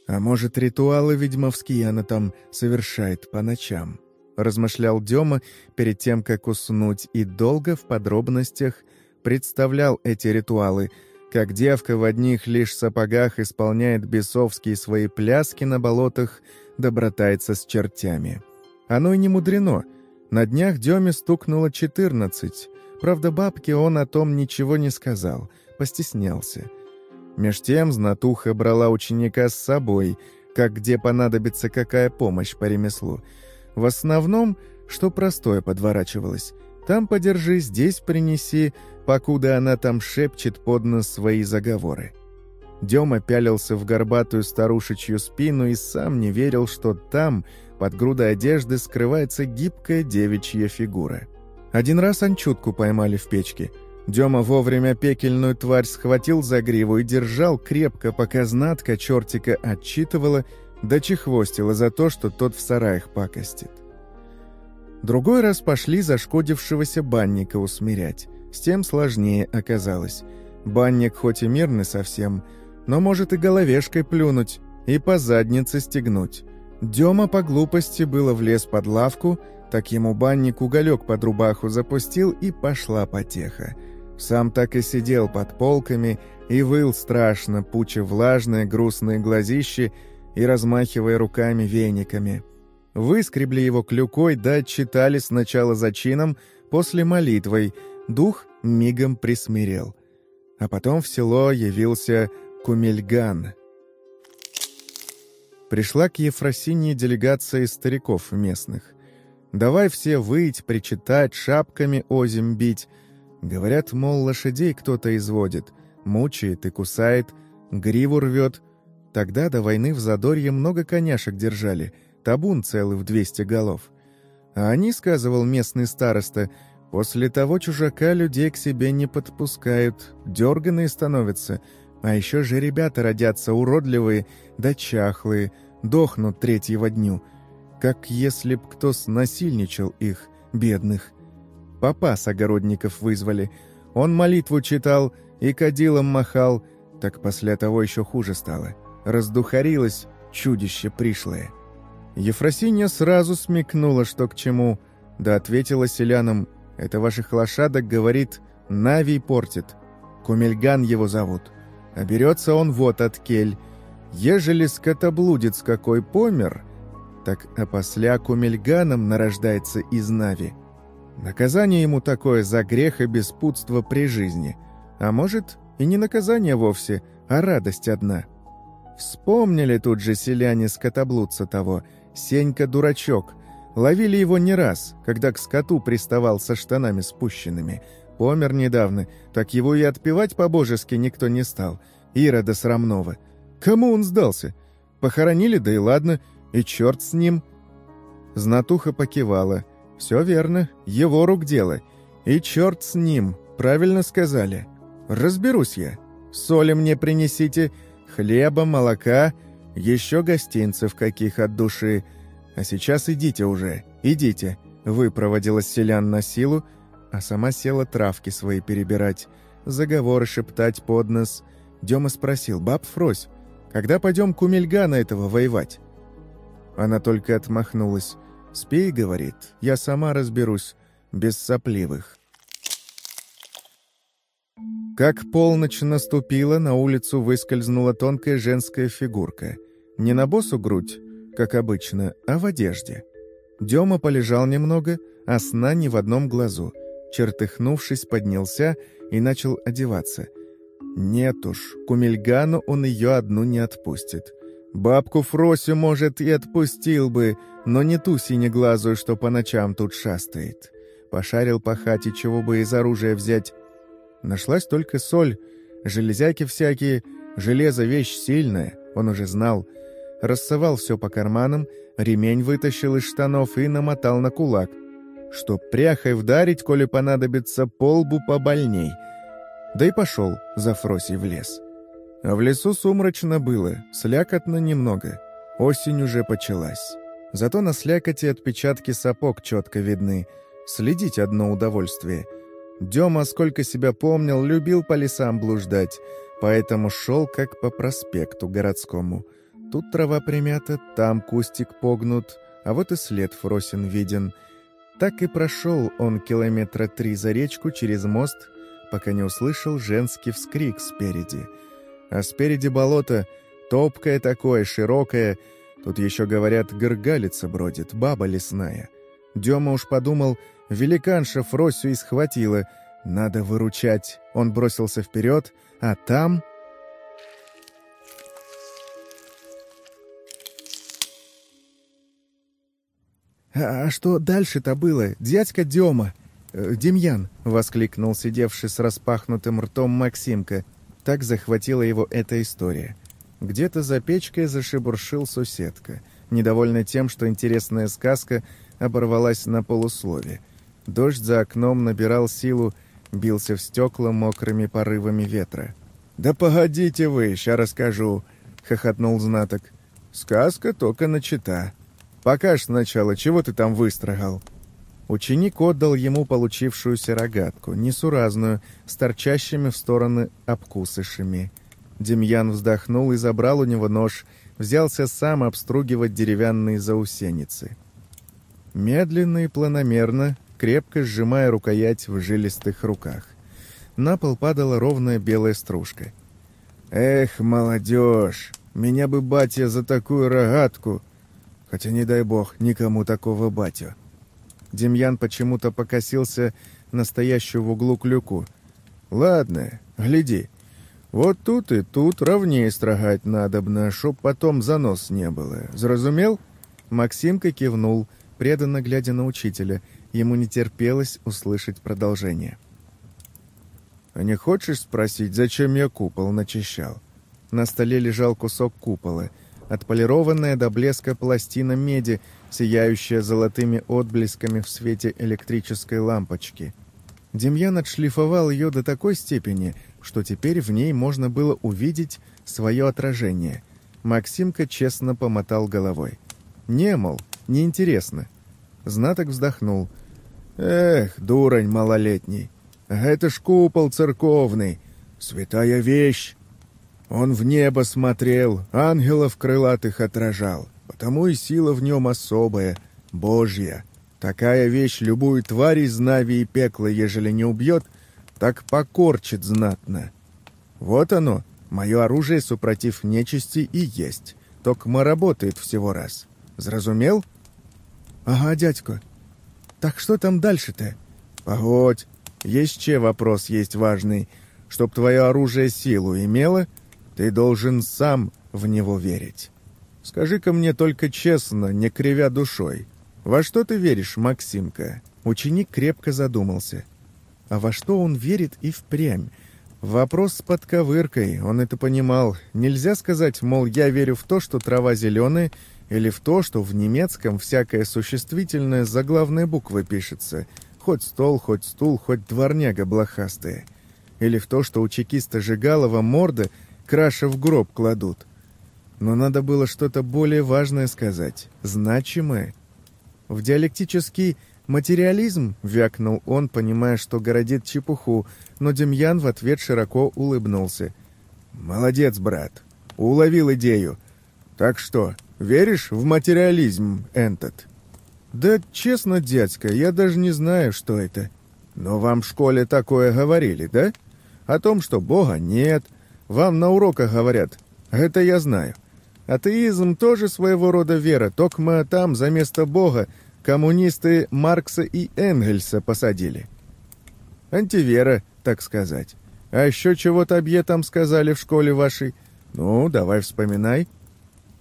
Speaker 1: А может, ритуалы ведьмовские она там совершает по ночам. размышлял Дема перед тем, как уснуть, и долго в подробностях представлял эти ритуалы, как девка в одних лишь сапогах исполняет бесовские свои пляски на болотах, добротается с чертями. Оно и не мудрено. На днях Деме стукнуло четырнадцать. Правда, бабке он о том ничего не сказал, постеснялся. Меж тем знатуха брала ученика с собой, как где понадобится какая помощь по ремеслу. В основном, что простое подворачивалось. Там подержи, здесь принеси, покуда она там шепчет под нос свои заговоры. Дема пялился в горбатую старушечью спину и сам не верил, что там, под грудой одежды, скрывается гибкая девичья фигура. Один раз анчутку поймали в печке. Дема вовремя пекельную тварь схватил за гриву и держал крепко, пока знатка чертика отчитывала, да чехвостила за то, что тот в сараях пакостит. Другой раз пошли зашкодившегося банника усмирять. С тем сложнее оказалось. Банник хоть и мирный совсем, но может и головешкой плюнуть, и по заднице стегнуть. Дема по глупости было влез под лавку, так ему банник уголек под рубаху запустил, и пошла потеха. Сам так и сидел под полками и выл страшно, пуча влажные грустные глазищи и размахивая руками вениками. Выскребли его клюкой, да читали сначала зачином, после молитвой. Дух мигом присмирел. А потом в село явился Кумельган. Пришла к Ефросинии делегация из стариков местных. Давай все выть, причитать, шапками озим бить. Говорят, мол, лошадей кто-то изводит, мучает и кусает, гриву рвет. Тогда до войны в Задорье много коняшек держали, табун целый в двести голов. А они, сказывал местный староста, после того чужака людей к себе не подпускают, дерганые становятся, а еще же ребята родятся уродливые да чахлые, дохнут третьего дню — как если б кто снасильничал их, бедных. Папа с огородников вызвали. Он молитву читал и кадилом махал, так после того еще хуже стало. Раздухарилось чудище пришлое. Ефросинья сразу смекнула, что к чему, да ответила селянам, «Это ваших лошадок, говорит, Навий портит. Кумельган его зовут. А берется он вот от кель. Ежели скотоблудец какой помер, так опосля кумельганом нарождается из Нави. Наказание ему такое за грех и беспутство при жизни. А может, и не наказание вовсе, а радость одна. Вспомнили тут же селяне скотоблудца того, Сенька-дурачок. Ловили его не раз, когда к скоту приставал со штанами спущенными. Помер недавно, так его и отпевать по-божески никто не стал. Ирода срамного. Кому он сдался? Похоронили, да и ладно — и черт с ним. Знатуха покивала. Все верно, его рук дело. И черт с ним, правильно сказали. Разберусь я. Соли мне принесите, хлеба, молока, еще гостинцев каких от души. А сейчас идите уже, идите. Выпроводила селян на силу, а сама села травки свои перебирать, заговоры шептать под нос. Дема спросил, баб Фрось, когда пойдем к Умельгана этого воевать? Она только отмахнулась. «Спей», — говорит, — «я сама разберусь, без сопливых». Как полночь наступила, на улицу выскользнула тонкая женская фигурка. Не на босу грудь, как обычно, а в одежде. Дема полежал немного, а сна ни в одном глазу. Чертыхнувшись, поднялся и начал одеваться. Нет уж, к Умельгану он ее одну не отпустит. Бабку Фросю, может, и отпустил бы, но не ту синеглазую, что по ночам тут шастает. Пошарил по хате, чего бы из оружия взять. Нашлась только соль, железяки всякие, железо — вещь сильная, он уже знал. Рассовал все по карманам, ремень вытащил из штанов и намотал на кулак. Чтоб пряхой вдарить, коли понадобится, полбу побольней. Да и пошел за Фросей в лес. А в лесу сумрачно было, слякотно немного. Осень уже почалась. Зато на слякоти отпечатки сапог четко видны. Следить одно удовольствие. Дема, сколько себя помнил, любил по лесам блуждать, поэтому шел как по проспекту городскому. Тут трава примята, там кустик погнут, а вот и след Фросин виден. Так и прошел он километра три за речку через мост, пока не услышал женский вскрик спереди. А спереди болото, топкое такое, широкое, тут еще, говорят, горгалица бродит, баба лесная. Дема уж подумал, великанша Фросю и схватила, надо выручать. Он бросился вперед, а там «А, «А что дальше-то было, дядька Дема?» э, «Демьян!» — воскликнул сидевший с распахнутым ртом Максимка. Так захватила его эта история. Где-то за печкой зашебуршил соседка, недовольный тем, что интересная сказка оборвалась на полуслове. Дождь за окном набирал силу, бился в стекла мокрыми порывами ветра. «Да погодите вы, ща расскажу!» — хохотнул знаток. «Сказка только начата. Покажь сначала, чего ты там выстрогал?» Ученик отдал ему получившуюся рогатку, несуразную, с торчащими в стороны обкусышами. Демьян вздохнул и забрал у него нож, взялся сам обстругивать деревянные заусеницы. Медленно и планомерно, крепко сжимая рукоять в жилистых руках. На пол падала ровная белая стружка. «Эх, молодежь! Меня бы батя за такую рогатку!» Хотя, не дай бог, никому такого батю. Демьян почему-то покосился настоящую в углу клюку. «Ладно, гляди. Вот тут и тут ровнее строгать надобно, чтоб потом занос не было. Зразумел?» Максимка кивнул, преданно глядя на учителя. Ему не терпелось услышать продолжение. «А не хочешь спросить, зачем я купол начищал?» На столе лежал кусок купола — отполированная до блеска пластина меди, сияющая золотыми отблесками в свете электрической лампочки. Демьян отшлифовал ее до такой степени, что теперь в ней можно было увидеть свое отражение. Максимка честно помотал головой. «Не, мол, неинтересно». Знаток вздохнул. «Эх, дурань малолетний, это ж купол церковный, святая вещь, он в небо смотрел, ангелов крылатых отражал, потому и сила в нем особая, Божья. Такая вещь любую тварь из Нави и пекла, ежели не убьет, так покорчит знатно. Вот оно, мое оружие супротив нечисти и есть, токмо работает всего раз. Зразумел? Ага, дядька. Так что там дальше-то? Погодь, еще вопрос есть важный. Чтоб твое оружие силу имело — ты должен сам в него верить. Скажи-ка мне только честно, не кривя душой. Во что ты веришь, Максимка?» Ученик крепко задумался. А во что он верит и впрямь? Вопрос с подковыркой, он это понимал. Нельзя сказать, мол, я верю в то, что трава зеленая, или в то, что в немецком всякое существительное заглавной буквы пишется. Хоть стол, хоть стул, хоть дворняга блохастая. Или в то, что у чекиста Жигалова морда — краши в гроб кладут. Но надо было что-то более важное сказать, значимое. В диалектический материализм вякнул он, понимая, что городит чепуху, но Демьян в ответ широко улыбнулся. «Молодец, брат, уловил идею. Так что, веришь в материализм этот?» «Да честно, дядька, я даже не знаю, что это. Но вам в школе такое говорили, да? О том, что Бога нет, вам на уроках говорят. Это я знаю. Атеизм тоже своего рода вера, только мы там за место Бога коммунисты Маркса и Энгельса посадили. Антивера, так сказать. А еще чего-то объе там сказали в школе вашей. Ну, давай вспоминай.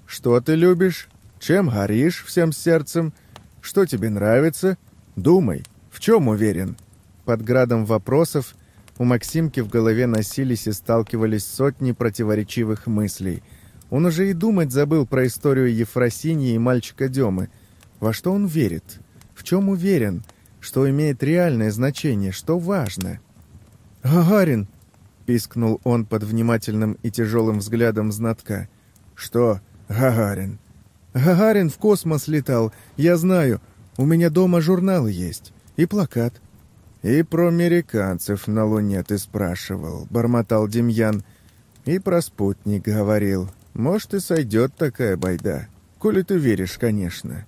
Speaker 1: Что ты любишь? Чем горишь всем сердцем? Что тебе нравится? Думай, в чем уверен? Под градом вопросов у Максимки в голове носились и сталкивались сотни противоречивых мыслей. Он уже и думать забыл про историю Ефросиньи и мальчика Демы. Во что он верит? В чем уверен? Что имеет реальное значение? Что важно? «Гагарин!» — пискнул он под внимательным и тяжелым взглядом знатка. «Что Гагарин?» «Гагарин в космос летал, я знаю. У меня дома журналы есть. И плакат. «И про американцев на Луне ты спрашивал», — бормотал Демьян. «И про спутник говорил. Может, и сойдет такая байда. Коли ты веришь, конечно».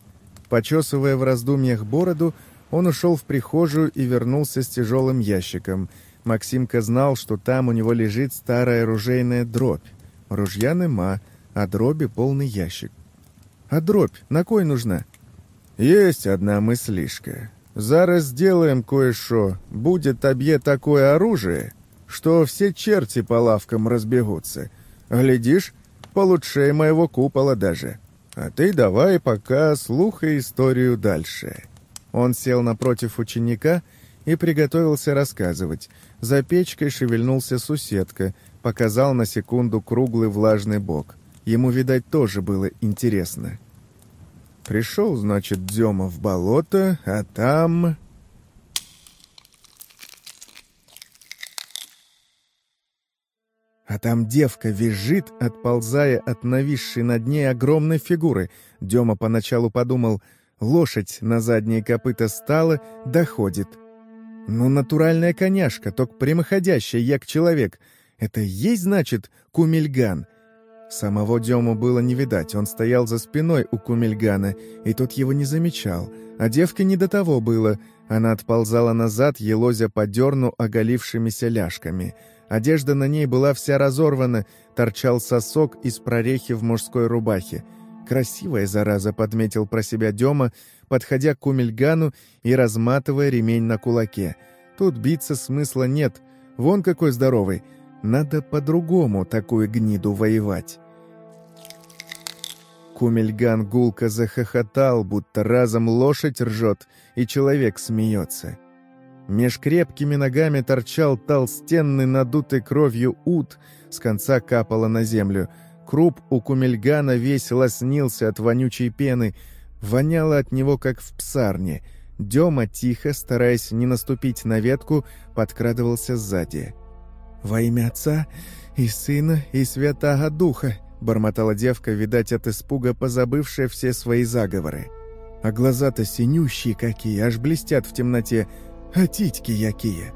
Speaker 1: Почесывая в раздумьях бороду, он ушел в прихожую и вернулся с тяжелым ящиком. Максимка знал, что там у него лежит старая ружейная дробь. Ружья нема, а дроби полный ящик. А дробь на кой нужна? Есть одна мыслишка. Зараз сделаем кое-что. Будет объе такое оружие, что все черти по лавкам разбегутся. Глядишь, получше моего купола даже. А ты давай пока слухай историю дальше». Он сел напротив ученика и приготовился рассказывать. За печкой шевельнулся суседка, показал на секунду круглый влажный бок. Ему, видать, тоже было интересно. Пришел, значит, Дема в болото, а там... А там девка визжит, отползая от нависшей над ней огромной фигуры. Дема поначалу подумал, лошадь на задние копыта стала, доходит. Ну, натуральная коняшка, только прямоходящая, як человек. Это есть, значит, кумельган — Самого Дему было не видать, он стоял за спиной у Кумельгана, и тот его не замечал. А девке не до того было. Она отползала назад, елозя по дерну оголившимися ляжками. Одежда на ней была вся разорвана, торчал сосок из прорехи в мужской рубахе. «Красивая зараза», — подметил про себя Дема, подходя к Кумельгану и разматывая ремень на кулаке. «Тут биться смысла нет. Вон какой здоровый. Надо по-другому такую гниду воевать. Кумельган гулко захохотал, будто разом лошадь ржет, и человек смеется. Меж крепкими ногами торчал толстенный надутый кровью ут, с конца капало на землю. Круп у Кумельгана весь лоснился от вонючей пены, воняло от него, как в псарне. Дема тихо, стараясь не наступить на ветку, подкрадывался сзади. «Во имя Отца и Сына и Святаго Духа», — бормотала девка, видать, от испуга позабывшая все свои заговоры. «А глаза-то синющие какие, аж блестят в темноте, а титьки якие».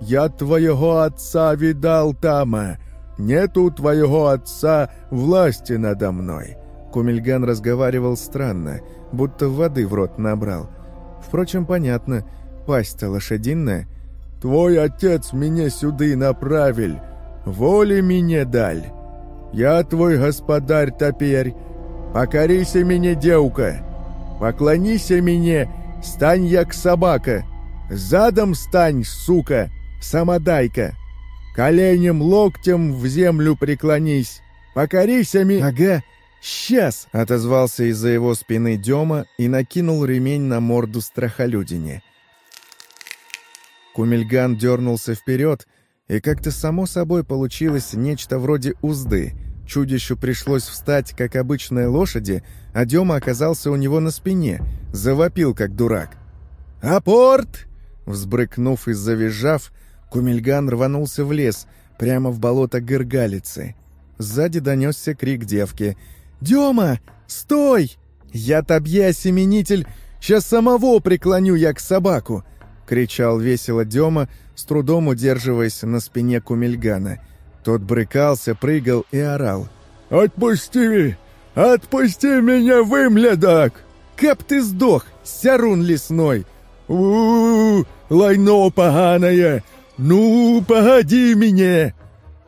Speaker 1: «Я твоего отца видал тама, нету твоего отца власти надо мной». Кумельган разговаривал странно, будто воды в рот набрал. Впрочем, понятно, пасть-то лошадиная — Твой отец меня сюды направил, воли мне даль. Я твой господарь теперь, покорися мне, девка, поклонися мне, стань як собака, задом стань, сука, самодайка, коленем локтем в землю преклонись, покорися мне... Ага, сейчас, отозвался из-за его спины Дема и накинул ремень на морду страхолюдине. Кумельган дернулся вперед, и как-то само собой получилось нечто вроде узды. Чудищу пришлось встать, как обычной лошади, а Дема оказался у него на спине, завопил, как дурак. «Апорт!» Взбрыкнув и завизжав, Кумельган рванулся в лес, прямо в болото Гыргалицы. Сзади донесся крик девки. «Дема, стой! Я тобье, осеменитель, сейчас самого преклоню я к собаку!» — кричал весело Дема, с трудом удерживаясь на спине Кумельгана. Тот брыкался, прыгал и орал.
Speaker 2: «Отпусти! Отпусти меня, вымлядок!
Speaker 1: Кап ты сдох, сярун лесной!»
Speaker 2: у, -у, -у лайно поганое! Ну, погоди меня!»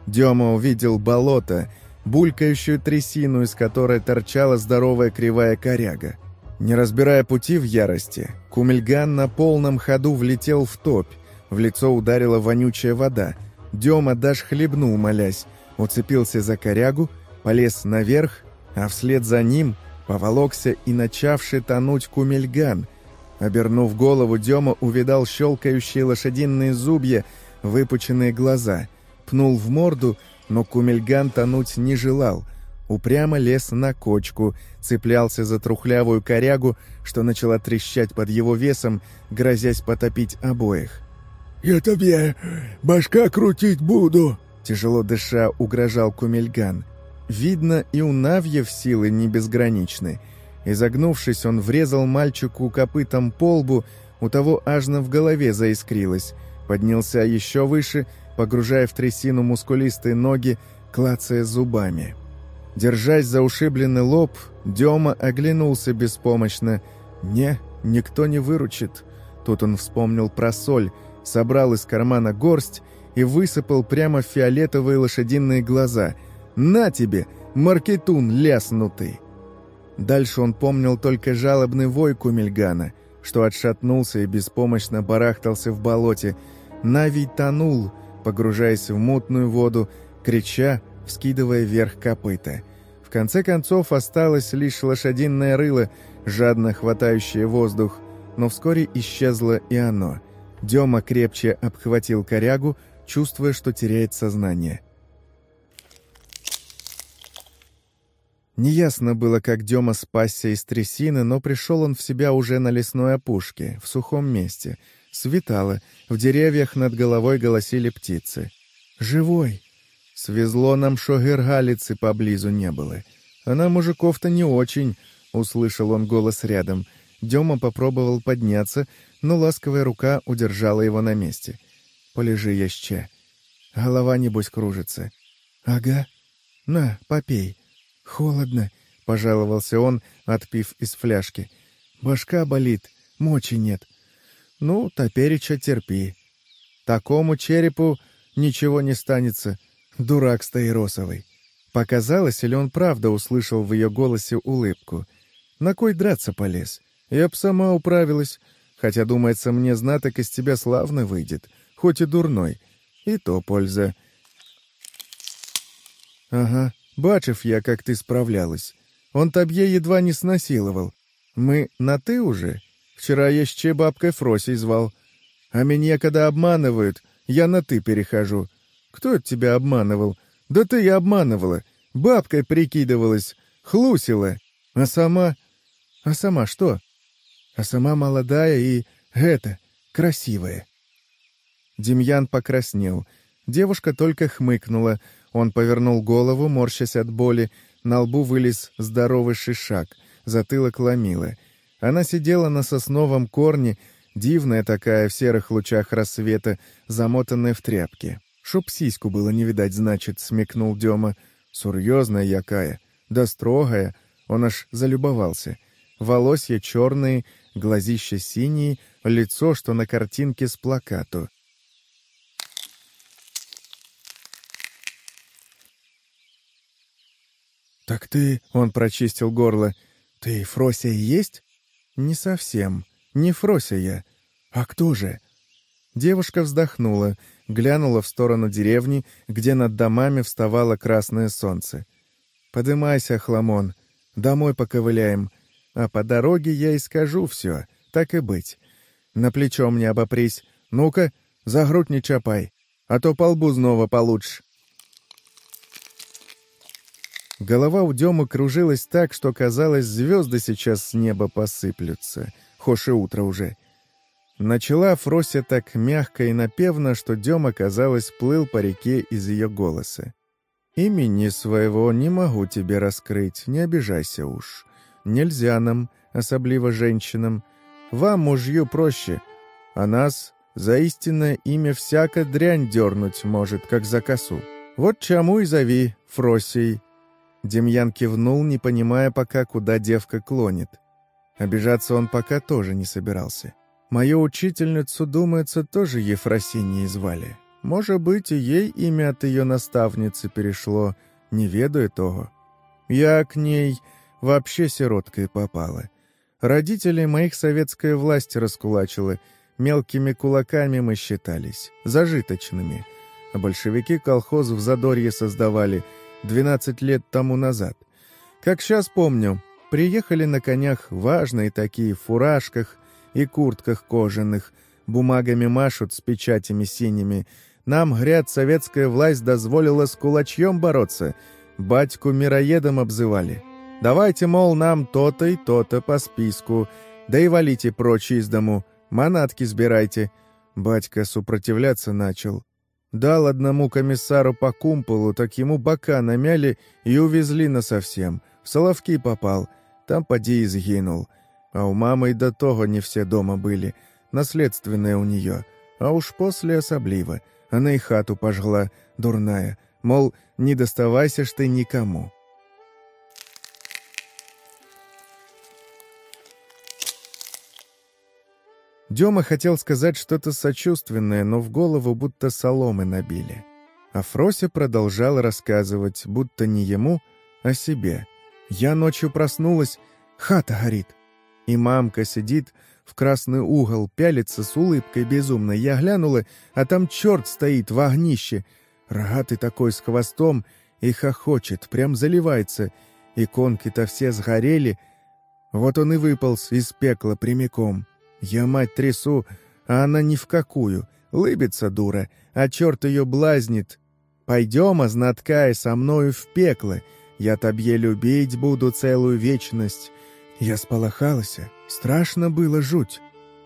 Speaker 1: Дема увидел болото, булькающую трясину, из которой торчала здоровая кривая коряга. Не разбирая пути в ярости, Кумельган на полном ходу влетел в топь. В лицо ударила вонючая вода. Дема даже хлебнул, молясь. Уцепился за корягу, полез наверх, а вслед за ним поволокся и начавший тонуть Кумельган. Обернув голову, Дема увидал щелкающие лошадиные зубья, выпученные глаза. Пнул в морду, но Кумельган тонуть не желал — упрямо лез на кочку, цеплялся за трухлявую корягу, что начала трещать под его весом, грозясь потопить обоих.
Speaker 2: «Я тебе башка крутить буду!»
Speaker 1: Тяжело дыша угрожал Кумельган. Видно, и у Навьев силы не безграничны. Изогнувшись, он врезал мальчику копытом по лбу, у того ажно в голове заискрилось. Поднялся еще выше, погружая в трясину мускулистые ноги, клацая зубами. Держась за ушибленный лоб, Дема оглянулся беспомощно. «Не, никто не выручит». Тут он вспомнил про соль, собрал из кармана горсть и высыпал прямо в фиолетовые лошадиные глаза. «На тебе, маркетун ляснутый!» Дальше он помнил только жалобный вой Кумельгана, что отшатнулся и беспомощно барахтался в болоте. Навий тонул, погружаясь в мутную воду, крича, вскидывая вверх копыта. В конце концов осталось лишь лошадиное рыло, жадно хватающее воздух, но вскоре исчезло и оно. Дема крепче обхватил корягу, чувствуя, что теряет сознание. Неясно было, как Дема спасся из трясины, но пришел он в себя уже на лесной опушке, в сухом месте. Светало, в деревьях над головой голосили птицы. «Живой!» Свезло нам, что гергалицы поблизу не было. Она мужиков-то не очень, — услышал он голос рядом. Дема попробовал подняться, но ласковая рука удержала его на месте. «Полежи еще. Голова, небось, кружится». «Ага. На, попей. Холодно», — пожаловался он, отпив из фляжки. «Башка болит, мочи нет». «Ну, топереча терпи. Такому черепу ничего не станется. Дурак Стаиросовый. Показалось, или он правда услышал в ее голосе улыбку. На кой драться полез? Я б сама управилась. Хотя, думается, мне знаток из тебя славно выйдет, хоть и дурной. И то польза. Ага, бачив я, как ты справлялась. Он табье едва не снасиловал. Мы на «ты» уже? Вчера еще бабкой Фросей звал. А меня, когда обманывают, я на «ты» перехожу. Кто тебя обманывал? Да ты и обманывала. Бабкой прикидывалась, хлусила. А сама... А сама что? А сама молодая и... это... красивая. Демьян покраснел. Девушка только хмыкнула. Он повернул голову, морщась от боли. На лбу вылез здоровый шишак. Затылок ломило. Она сидела на сосновом корне, дивная такая в серых лучах рассвета, замотанная в тряпке. Чтоб сиську было не видать, значит, смекнул Дема. Сурьезная якая, да строгая, он аж залюбовался. Волосья черные, глазища синие, лицо, что на картинке с плакату. «Так ты...» — он прочистил горло. «Ты Фрося и есть?» «Не совсем. Не Фрося я. А кто же?» Девушка вздохнула, глянула в сторону деревни, где над домами вставало красное солнце. «Подымайся, хламон, домой поковыляем, а по дороге я и скажу все, так и быть. На плечо мне обопрись, ну-ка, за грудь не чапай, а то по лбу снова получишь». Голова у Демы кружилась так, что казалось, звезды сейчас с неба посыплются, хошь и утро уже — Начала Фрося так мягко и напевно, что Дема, казалось, плыл по реке из ее голоса. «Имени своего не могу тебе раскрыть, не обижайся уж. Нельзя нам, особливо женщинам. Вам, мужью, проще, а нас за истинное имя всяко дрянь дернуть может, как за косу. Вот чему и зови, Фросей». Демьян кивнул, не понимая пока, куда девка клонит. Обижаться он пока тоже не собирался. Мою учительницу, думается, тоже Ефросиньей звали. Может быть, и ей имя от ее наставницы перешло, не ведая того. Я к ней вообще сироткой попала. Родители моих советская власть раскулачила, мелкими кулаками мы считались, зажиточными. А большевики колхоз в Задорье создавали 12 лет тому назад. Как сейчас помню, приехали на конях важные такие, в фуражках, и куртках кожаных, бумагами машут с печатями синими. Нам, гряд, советская власть дозволила с кулачьем бороться. Батьку мироедом обзывали. Давайте, мол, нам то-то и то-то по списку, да и валите прочь из дому, манатки сбирайте. Батька сопротивляться начал. Дал одному комиссару по кумполу, так ему бока намяли и увезли насовсем. В Соловки попал, там поди и сгинул. А у мамы и до того не все дома были, наследственное у нее. А уж после особливо. Она и хату пожгла, дурная. Мол, не доставайся ж ты никому. Дема хотел сказать что-то сочувственное, но в голову будто соломы набили. А Фрося продолжала рассказывать, будто не ему, а себе. «Я ночью проснулась, хата горит. И мамка сидит, в красный угол, пялится с улыбкой безумной. Я глянула, а там черт стоит в огнище, рогатый такой с хвостом, и хохочет, прям заливается. Иконки-то все сгорели. Вот он и выполз из пекла прямиком. Я мать трясу, а она ни в какую. Лыбится дура, а черт ее блазнит. Пойдем, ознаткай, со мною в пекло. Я тебе любить буду целую вечность. Я сполохалась, страшно было жуть.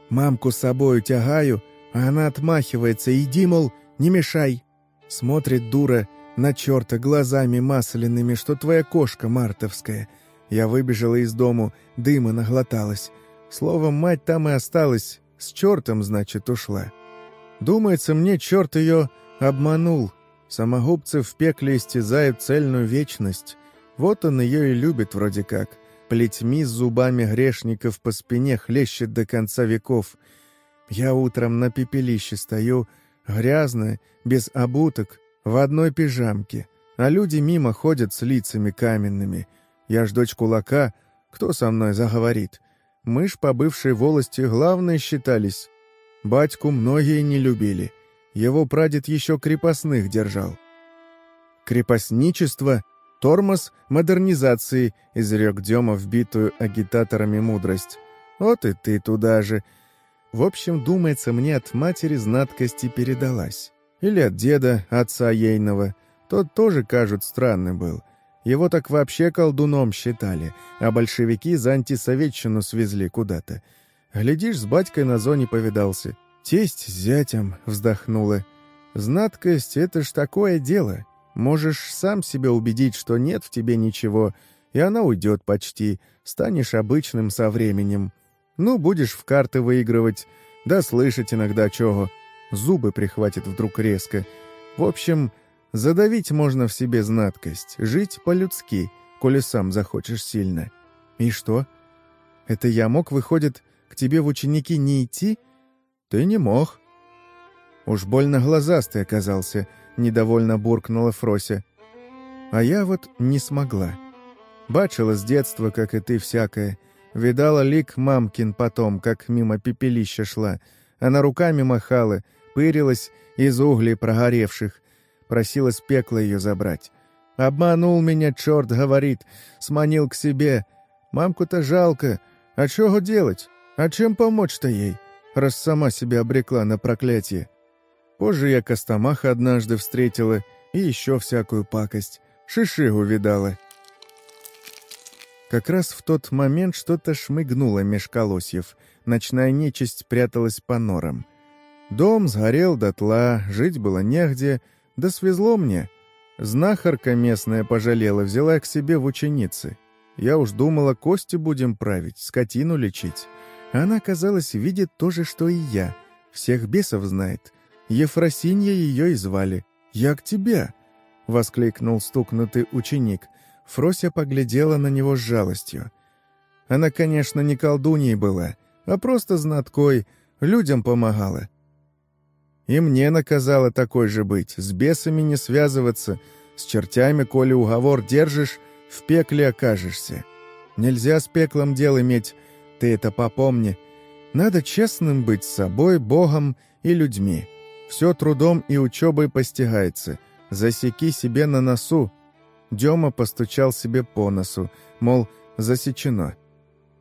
Speaker 1: Мамку с собою тягаю, а она отмахивается, иди, мол, не мешай. Смотрит дура на черта глазами масляными, что твоя кошка мартовская. Я выбежала из дому, дыма наглоталась. Словом, мать там и осталась, с чертом, значит, ушла. Думается мне, черт ее обманул. Самогубцы в пекле истязают цельную вечность. Вот он ее и любит вроде как плетьми зубами грешников по спине хлещет до конца веков. Я утром на пепелище стою, грязная, без обуток, в одной пижамке, а люди мимо ходят с лицами каменными. Я ж дочь кулака, кто со мной заговорит? Мы ж по бывшей волости главные считались. Батьку многие не любили. Его прадед еще крепостных держал. Крепостничество Тормоз модернизации, изрек Дема вбитую агитаторами мудрость. Вот и ты туда же. В общем, думается, мне от матери знаткости передалась. Или от деда, отца ейного. Тот тоже, кажут, странный был. Его так вообще колдуном считали, а большевики за антисоветчину свезли куда-то. Глядишь, с батькой на зоне повидался. Тесть с зятем вздохнула. Знаткость — это ж такое дело. Можешь сам себя убедить, что нет в тебе ничего, и она уйдет почти, станешь обычным со временем. Ну, будешь в карты выигрывать, да слышать иногда чего. Зубы прихватит вдруг резко. В общем, задавить можно в себе знаткость, жить по-людски, коли сам захочешь сильно. И что? Это я мог, выходит, к тебе в ученики не идти? Ты не мог. Уж больно глазастый оказался — недовольно буркнула Фрося. А я вот не смогла. Бачила с детства, как и ты, всякое. Видала лик мамкин потом, как мимо пепелища шла. Она руками махала, пырилась из углей прогоревших. Просила с пекла ее забрать. «Обманул меня, черт, — говорит, — сманил к себе. Мамку-то жалко. А чего делать? А чем помочь-то ей, раз сама себя обрекла на проклятие?» Позже я Костомаха однажды встретила и еще всякую пакость. Шишигу видала. Как раз в тот момент что-то шмыгнуло меж колосьев. Ночная нечисть пряталась по норам. Дом сгорел дотла, жить было негде, да свезло мне. Знахарка местная пожалела, взяла к себе в ученицы. Я уж думала, кости будем править, скотину лечить. Она, казалось, видит то же, что и я. Всех бесов знает. Ефросинья ее и звали. «Я к тебе!» — воскликнул стукнутый ученик. Фрося поглядела на него с жалостью. Она, конечно, не колдуньей была, а просто знаткой, людям помогала. И мне наказала такой же быть, с бесами не связываться, с чертями, коли уговор держишь, в пекле окажешься. Нельзя с пеклом дел иметь, ты это попомни. Надо честным быть с собой, Богом и людьми. Все трудом и учебой постигается. Засеки себе на носу. Дема постучал себе по носу, мол, засечено.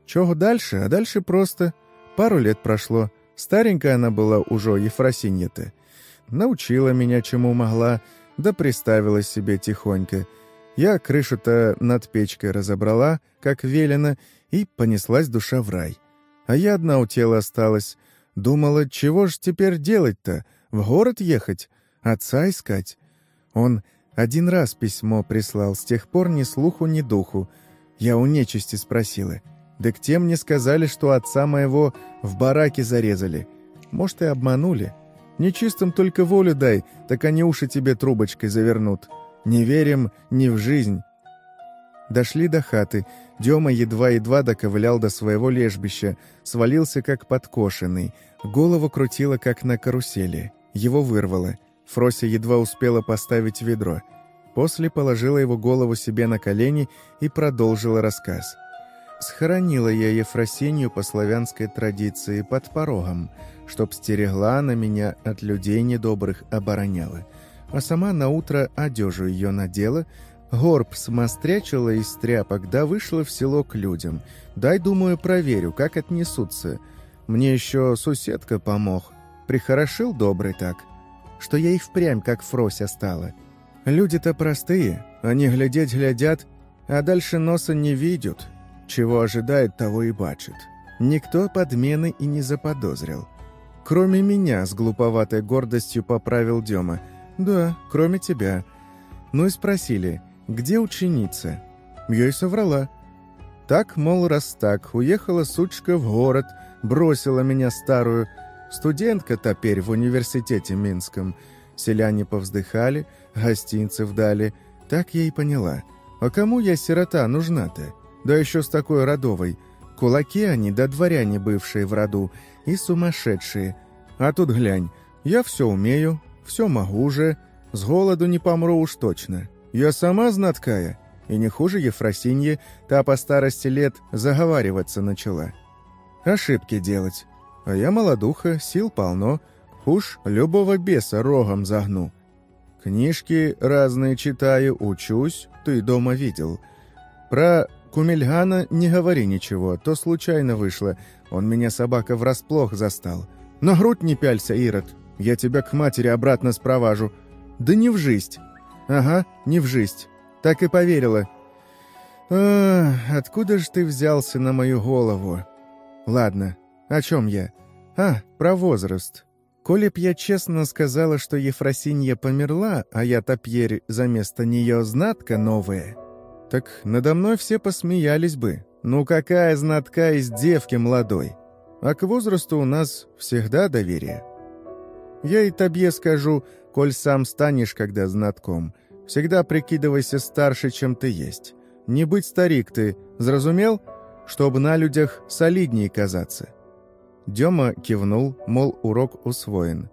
Speaker 1: Чего дальше? А дальше просто. Пару лет прошло. Старенькая она была уже, Ефросинья-то. Научила меня, чему могла, да приставила себе тихонько. Я крышу-то над печкой разобрала, как велено, и понеслась душа в рай. А я одна у тела осталась. Думала, чего ж теперь делать-то? В город ехать? Отца искать? Он один раз письмо прислал, с тех пор ни слуху, ни духу. Я у нечисти спросила. Да к тем мне сказали, что отца моего в бараке зарезали. Может, и обманули. Нечистым только волю дай, так они уши тебе трубочкой завернут. Не верим ни в жизнь. Дошли до хаты. Дема едва-едва доковылял до своего лежбища, свалился как подкошенный. Голову крутило, как на карусели. Его вырвало. Фрося едва успела поставить ведро. После положила его голову себе на колени и продолжила рассказ. «Схоронила я Ефросинью по славянской традиции под порогом, чтоб стерегла на меня от людей недобрых обороняла. А сама наутро одежу ее надела, Горб смострячила из тряпок, да вышла в село к людям. Дай, думаю, проверю, как отнесутся. Мне еще суседка помог. Прихорошил добрый так, что я и впрямь как Фрося стала. Люди-то простые, они глядеть глядят, а дальше носа не видят. Чего ожидает, того и бачит. Никто подмены и не заподозрил. Кроме меня, с глуповатой гордостью поправил Дема. «Да, кроме тебя». Ну и спросили, где ученица? Я и соврала. Так, мол, раз так, уехала сучка в город, бросила меня старую. Студентка теперь в университете Минском. Селяне повздыхали, гостинцев дали. Так я и поняла. А кому я, сирота, нужна-то? Да еще с такой родовой. Кулаки они, да дворяне бывшие в роду, и сумасшедшие. А тут глянь, я все умею, все могу же, с голоду не помру уж точно. Я сама знаткая, и не хуже Ефросиньи, та по старости лет заговариваться начала. Ошибки делать. А я молодуха, сил полно, уж любого беса рогом загну. Книжки разные читаю, учусь, ты дома видел. Про Кумельгана не говори ничего, то случайно вышло. Он меня собака врасплох застал. На грудь не пялься, Ирод. Я тебя к матери обратно спроважу. Да не в жизнь. «Ага, не в жизнь. Так и поверила». «А, откуда ж ты взялся на мою голову?» «Ладно, о чем я?» «А, про возраст. Коли б я честно сказала, что Ефросинья померла, а я топьерь за место нее знатка новая, так надо мной все посмеялись бы. Ну какая знатка из девки молодой? А к возрасту у нас всегда доверие». Я и тебе скажу, коль сам станешь когда знатком, всегда прикидывайся старше, чем ты есть. Не быть старик ты, зразумел? Чтобы на людях солиднее казаться». Дема кивнул, мол, урок усвоен.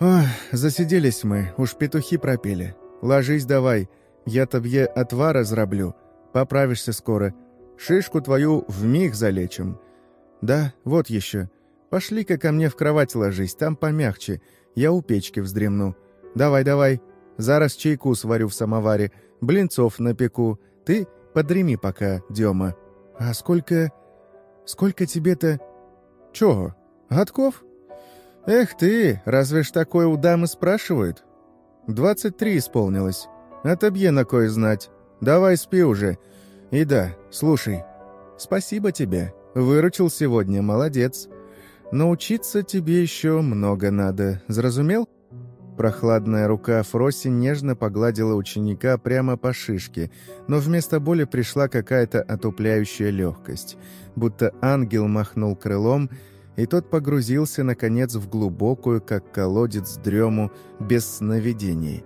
Speaker 1: «Ох, засиделись мы, уж петухи пропели. Ложись давай, я тебе отвара зраблю. Поправишься скоро. Шишку твою в миг залечим. Да, вот еще. Пошли-ка ко мне в кровать ложись, там помягче. Я у печки вздремну. Давай, давай. Зараз чайку сварю в самоваре, блинцов напеку. Ты подреми пока, Дема. А сколько... Сколько тебе-то... Чего? Годков? Эх ты, разве ж такое у дамы спрашивают? Двадцать три исполнилось. Отобье на кое знать. Давай спи уже. И да, слушай. Спасибо тебе. Выручил сегодня, молодец. Научиться тебе еще много надо, зразумел?» Прохладная рука Фроси нежно погладила ученика прямо по шишке, но вместо боли пришла какая-то отупляющая легкость, будто ангел махнул крылом, и тот погрузился, наконец, в глубокую, как колодец, дрему без сновидений.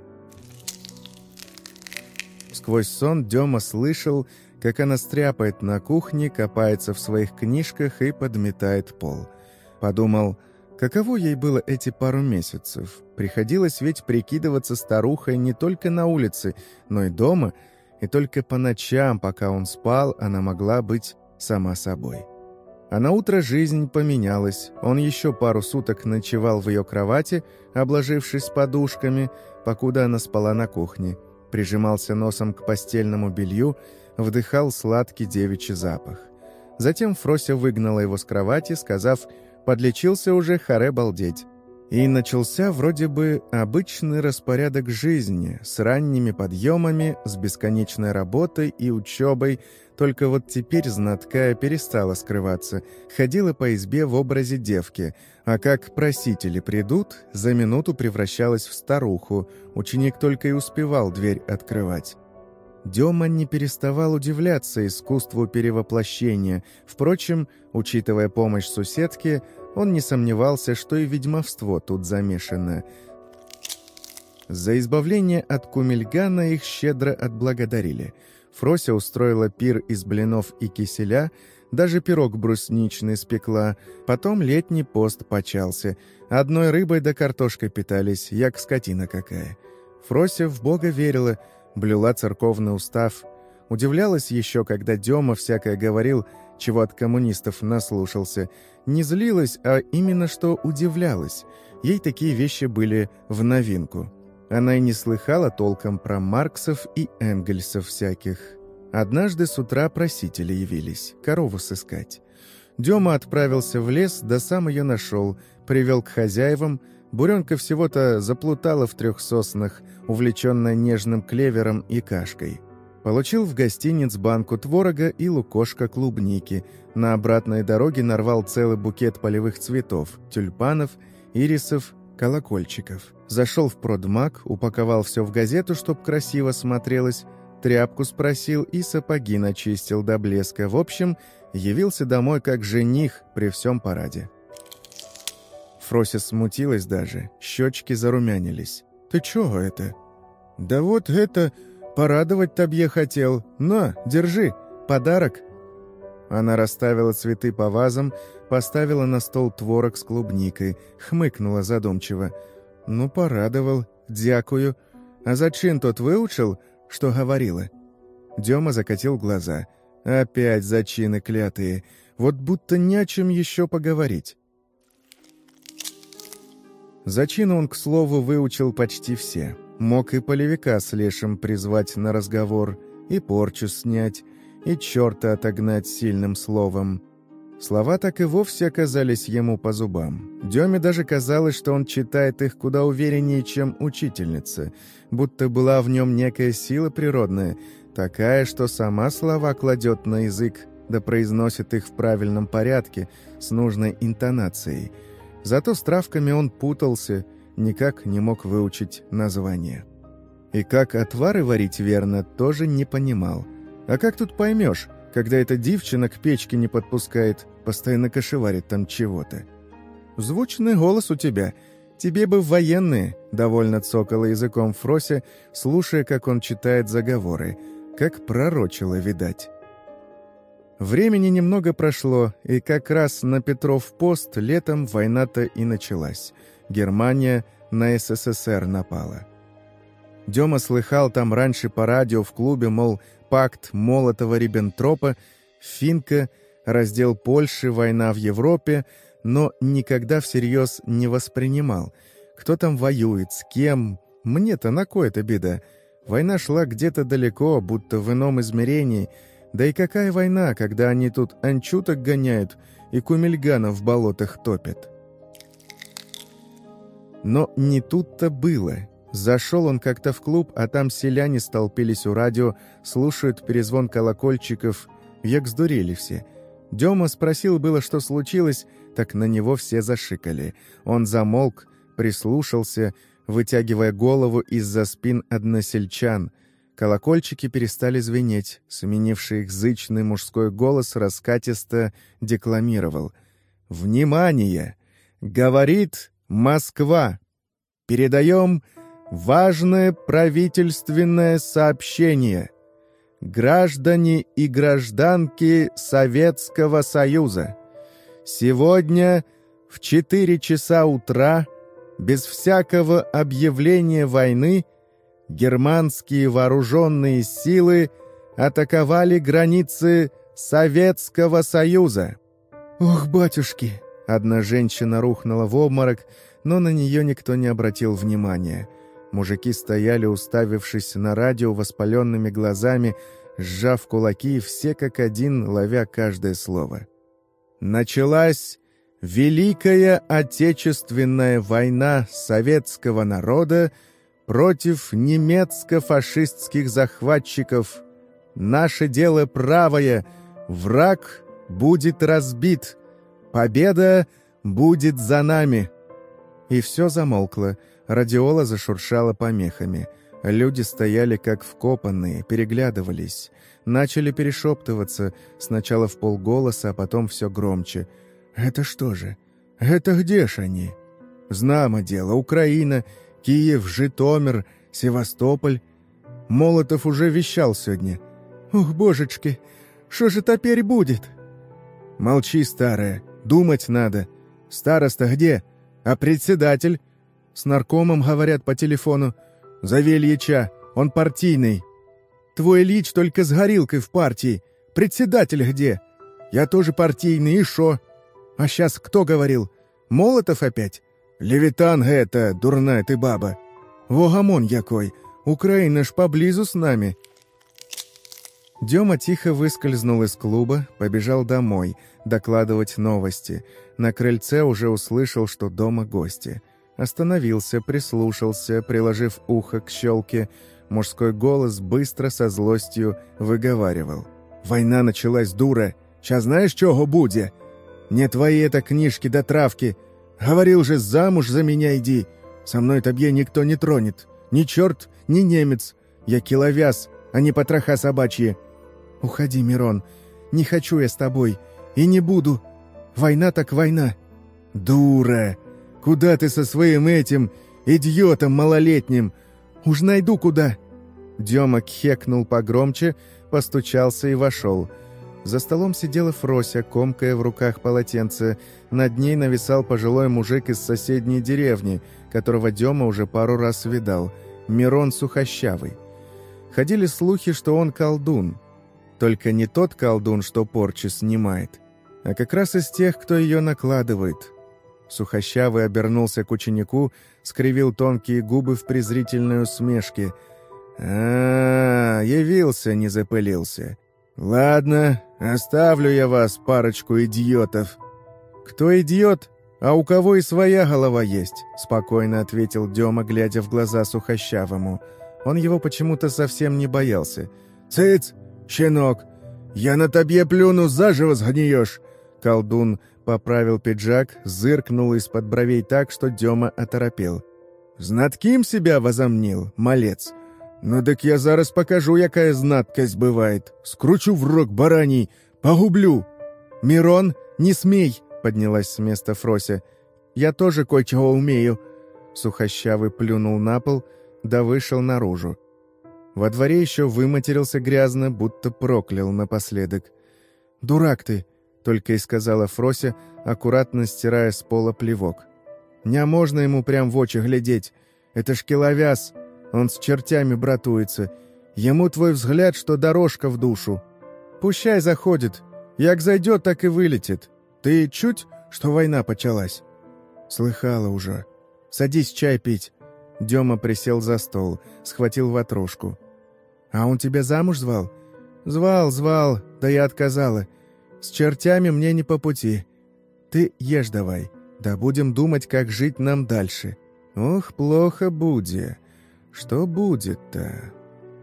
Speaker 1: Сквозь сон Дема слышал, как она стряпает на кухне, копается в своих книжках и подметает пол. Подумал, каково ей было эти пару месяцев. Приходилось ведь прикидываться старухой не только на улице, но и дома, и только по ночам, пока он спал, она могла быть сама собой. А на утро жизнь поменялась. Он еще пару суток ночевал в ее кровати, обложившись подушками, покуда она спала на кухне. Прижимался носом к постельному белью, вдыхал сладкий девичий запах. Затем Фрося выгнала его с кровати, сказав, Подлечился уже харе балдеть. И начался вроде бы обычный распорядок жизни с ранними подъемами, с бесконечной работой и учебой, только вот теперь знаткая перестала скрываться, ходила по избе в образе девки, а как просители придут, за минуту превращалась в старуху, ученик только и успевал дверь открывать. Дема не переставал удивляться искусству перевоплощения. Впрочем, учитывая помощь суседки, он не сомневался, что и ведьмовство тут замешано. За избавление от Кумельгана их щедро отблагодарили. Фрося устроила пир из блинов и киселя, даже пирог брусничный спекла, потом летний пост почался. Одной рыбой да картошкой питались, як скотина какая. Фрося в Бога верила, блюла церковный устав. Удивлялась еще, когда Дема всякое говорил, чего от коммунистов наслушался. Не злилась, а именно что удивлялась. Ей такие вещи были в новинку. Она и не слыхала толком про Марксов и Энгельсов всяких. Однажды с утра просители явились, корову сыскать. Дема отправился в лес, да сам ее нашел, привел к хозяевам. Буренка всего-то заплутала в трех соснах, увлеченная нежным клевером и кашкой. Получил в гостиниц банку творога и лукошка клубники. На обратной дороге нарвал целый букет полевых цветов, тюльпанов, ирисов, колокольчиков. Зашел в продмаг, упаковал все в газету, чтоб красиво смотрелось, тряпку спросил и сапоги начистил до блеска. В общем, явился домой как жених при всем параде. Фрося смутилась даже, щечки зарумянились. «Ты чего это?» «Да вот это, порадовать тебе хотел. На, держи, подарок». Она расставила цветы по вазам, поставила на стол творог с клубникой, хмыкнула задумчиво. «Ну, порадовал, дякую. А зачин тот выучил, что говорила?» Дема закатил глаза. «Опять зачины клятые. Вот будто не о чем еще поговорить». Зачины он, к слову, выучил почти все. Мог и полевика с лешим призвать на разговор, и порчу снять, и черта отогнать сильным словом. Слова так и вовсе оказались ему по зубам. Деме даже казалось, что он читает их куда увереннее, чем учительница, будто была в нем некая сила природная, такая, что сама слова кладет на язык, да произносит их в правильном порядке, с нужной интонацией. Зато с травками он путался, никак не мог выучить название. И как отвары варить верно, тоже не понимал. А как тут поймешь, когда эта девчина к печке не подпускает, постоянно кошеварит там чего-то. «Звучный голос у тебя. Тебе бы военные», — довольно цокала языком Фрося, слушая, как он читает заговоры. Как пророчило, видать. Времени немного прошло, и как раз на Петров пост летом война-то и началась. Германия на СССР напала. Дема слыхал там раньше по радио в клубе, мол, пакт Молотова-Риббентропа, Финка, раздел Польши, война в Европе, но никогда всерьез не воспринимал. Кто там воюет, с кем? Мне-то на кое-то беда. Война шла где-то далеко, будто в ином измерении. Да и какая война, когда они тут анчуток гоняют и кумельгана в болотах топят? Но не тут-то было. Зашел он как-то в клуб, а там селяне столпились у радио, слушают перезвон колокольчиков. Як сдурели все. Дема спросил было, что случилось, так на него все зашикали. Он замолк, прислушался, вытягивая голову из-за спин односельчан. Колокольчики перестали звенеть, сменивший их зычный мужской голос раскатисто декламировал. «Внимание! Говорит Москва! Передаем Важное правительственное сообщение. Граждане и гражданки Советского Союза. Сегодня в 4 часа утра, без всякого объявления войны, германские вооруженные силы атаковали границы Советского Союза. «Ох, батюшки!» Одна женщина рухнула в обморок, но на нее никто не обратил внимания – Мужики стояли, уставившись на радио воспаленными глазами, сжав кулаки, все как один, ловя каждое слово. Началась Великая Отечественная война советского народа против немецко-фашистских захватчиков. Наше дело правое, враг будет разбит, победа будет за нами. И все замолкло. Радиола зашуршала помехами. Люди стояли как вкопанные, переглядывались. Начали перешептываться, сначала в полголоса, а потом все громче. «Это что же? Это где ж они?» «Знамо дело, Украина, Киев, Житомир, Севастополь. Молотов уже вещал сегодня.
Speaker 2: Ух, божечки, что же теперь будет?»
Speaker 1: «Молчи, старая, думать надо. Староста где? А председатель?» «С наркомом говорят по телефону. Зови он партийный». «Твой Ильич только с горилкой в партии. Председатель где?» «Я тоже партийный, и шо?» «А сейчас кто говорил? Молотов опять?» «Левитан это, дурная ты баба!» «Вогамон якой! Украина ж поблизу с нами!» Дема тихо выскользнул из клуба, побежал домой, докладывать новости. На крыльце уже услышал, что дома гости. Остановился, прислушался, приложив ухо к щелке. Мужской голос быстро со злостью выговаривал. «Война началась, дура! Сейчас знаешь, чего буде? Не твои это книжки да травки. Говорил же, замуж за меня иди. Со мной табье никто не тронет. Ни черт, ни немец. Я киловяз, а не потроха собачьи. Уходи, Мирон. Не хочу я с тобой. И не буду. Война так война. Дура! Куда ты со своим этим идиотом малолетним? Уж найду куда. Дема кхекнул погромче, постучался и вошел. За столом сидела Фрося, комкая в руках полотенце. Над ней нависал пожилой мужик из соседней деревни, которого Дема уже пару раз видал. Мирон Сухощавый. Ходили слухи, что он колдун. Только не тот колдун, что порчи снимает, а как раз из тех, кто ее накладывает. Сухощавый обернулся к ученику, скривил тонкие губы в презрительной усмешке. а, -а, -а явился, не запылился. «Ладно, оставлю я вас, парочку идиотов». «Кто идиот? А у кого и своя голова есть?» — спокойно ответил Дема, глядя в глаза Сухощавому. Он его почему-то совсем не боялся. «Цыц, щенок! Я на тебе плюну, заживо сгниешь!» Колдун поправил пиджак, зыркнул из-под бровей так, что Дема оторопел. «Знатким себя возомнил, малец!» «Ну так я зараз покажу, якая знаткость бывает. Скручу в рог бараний, погублю!» «Мирон, не смей!» — поднялась с места Фрося. «Я тоже кое-чего умею!» Сухощавый плюнул на пол, да вышел наружу. Во дворе еще выматерился грязно, будто проклял напоследок. «Дурак ты!» — только и сказала Фрося, аккуратно стирая с пола плевок. «Не можно ему прям в очи глядеть. Это ж киловяз!» Он с чертями братуется. Ему твой взгляд, что дорожка в душу. Пущай заходит. Як зайдет, так и вылетит. Ты чуть, что война почалась?» «Слыхала уже. Садись чай пить». Дема присел за стол, схватил ватрушку. «А он тебя замуж звал?» «Звал, звал, да я отказала. С чертями мне не по пути. Ты ешь давай, да будем думать, как жить нам дальше. Ох, плохо будет. Что будет-то?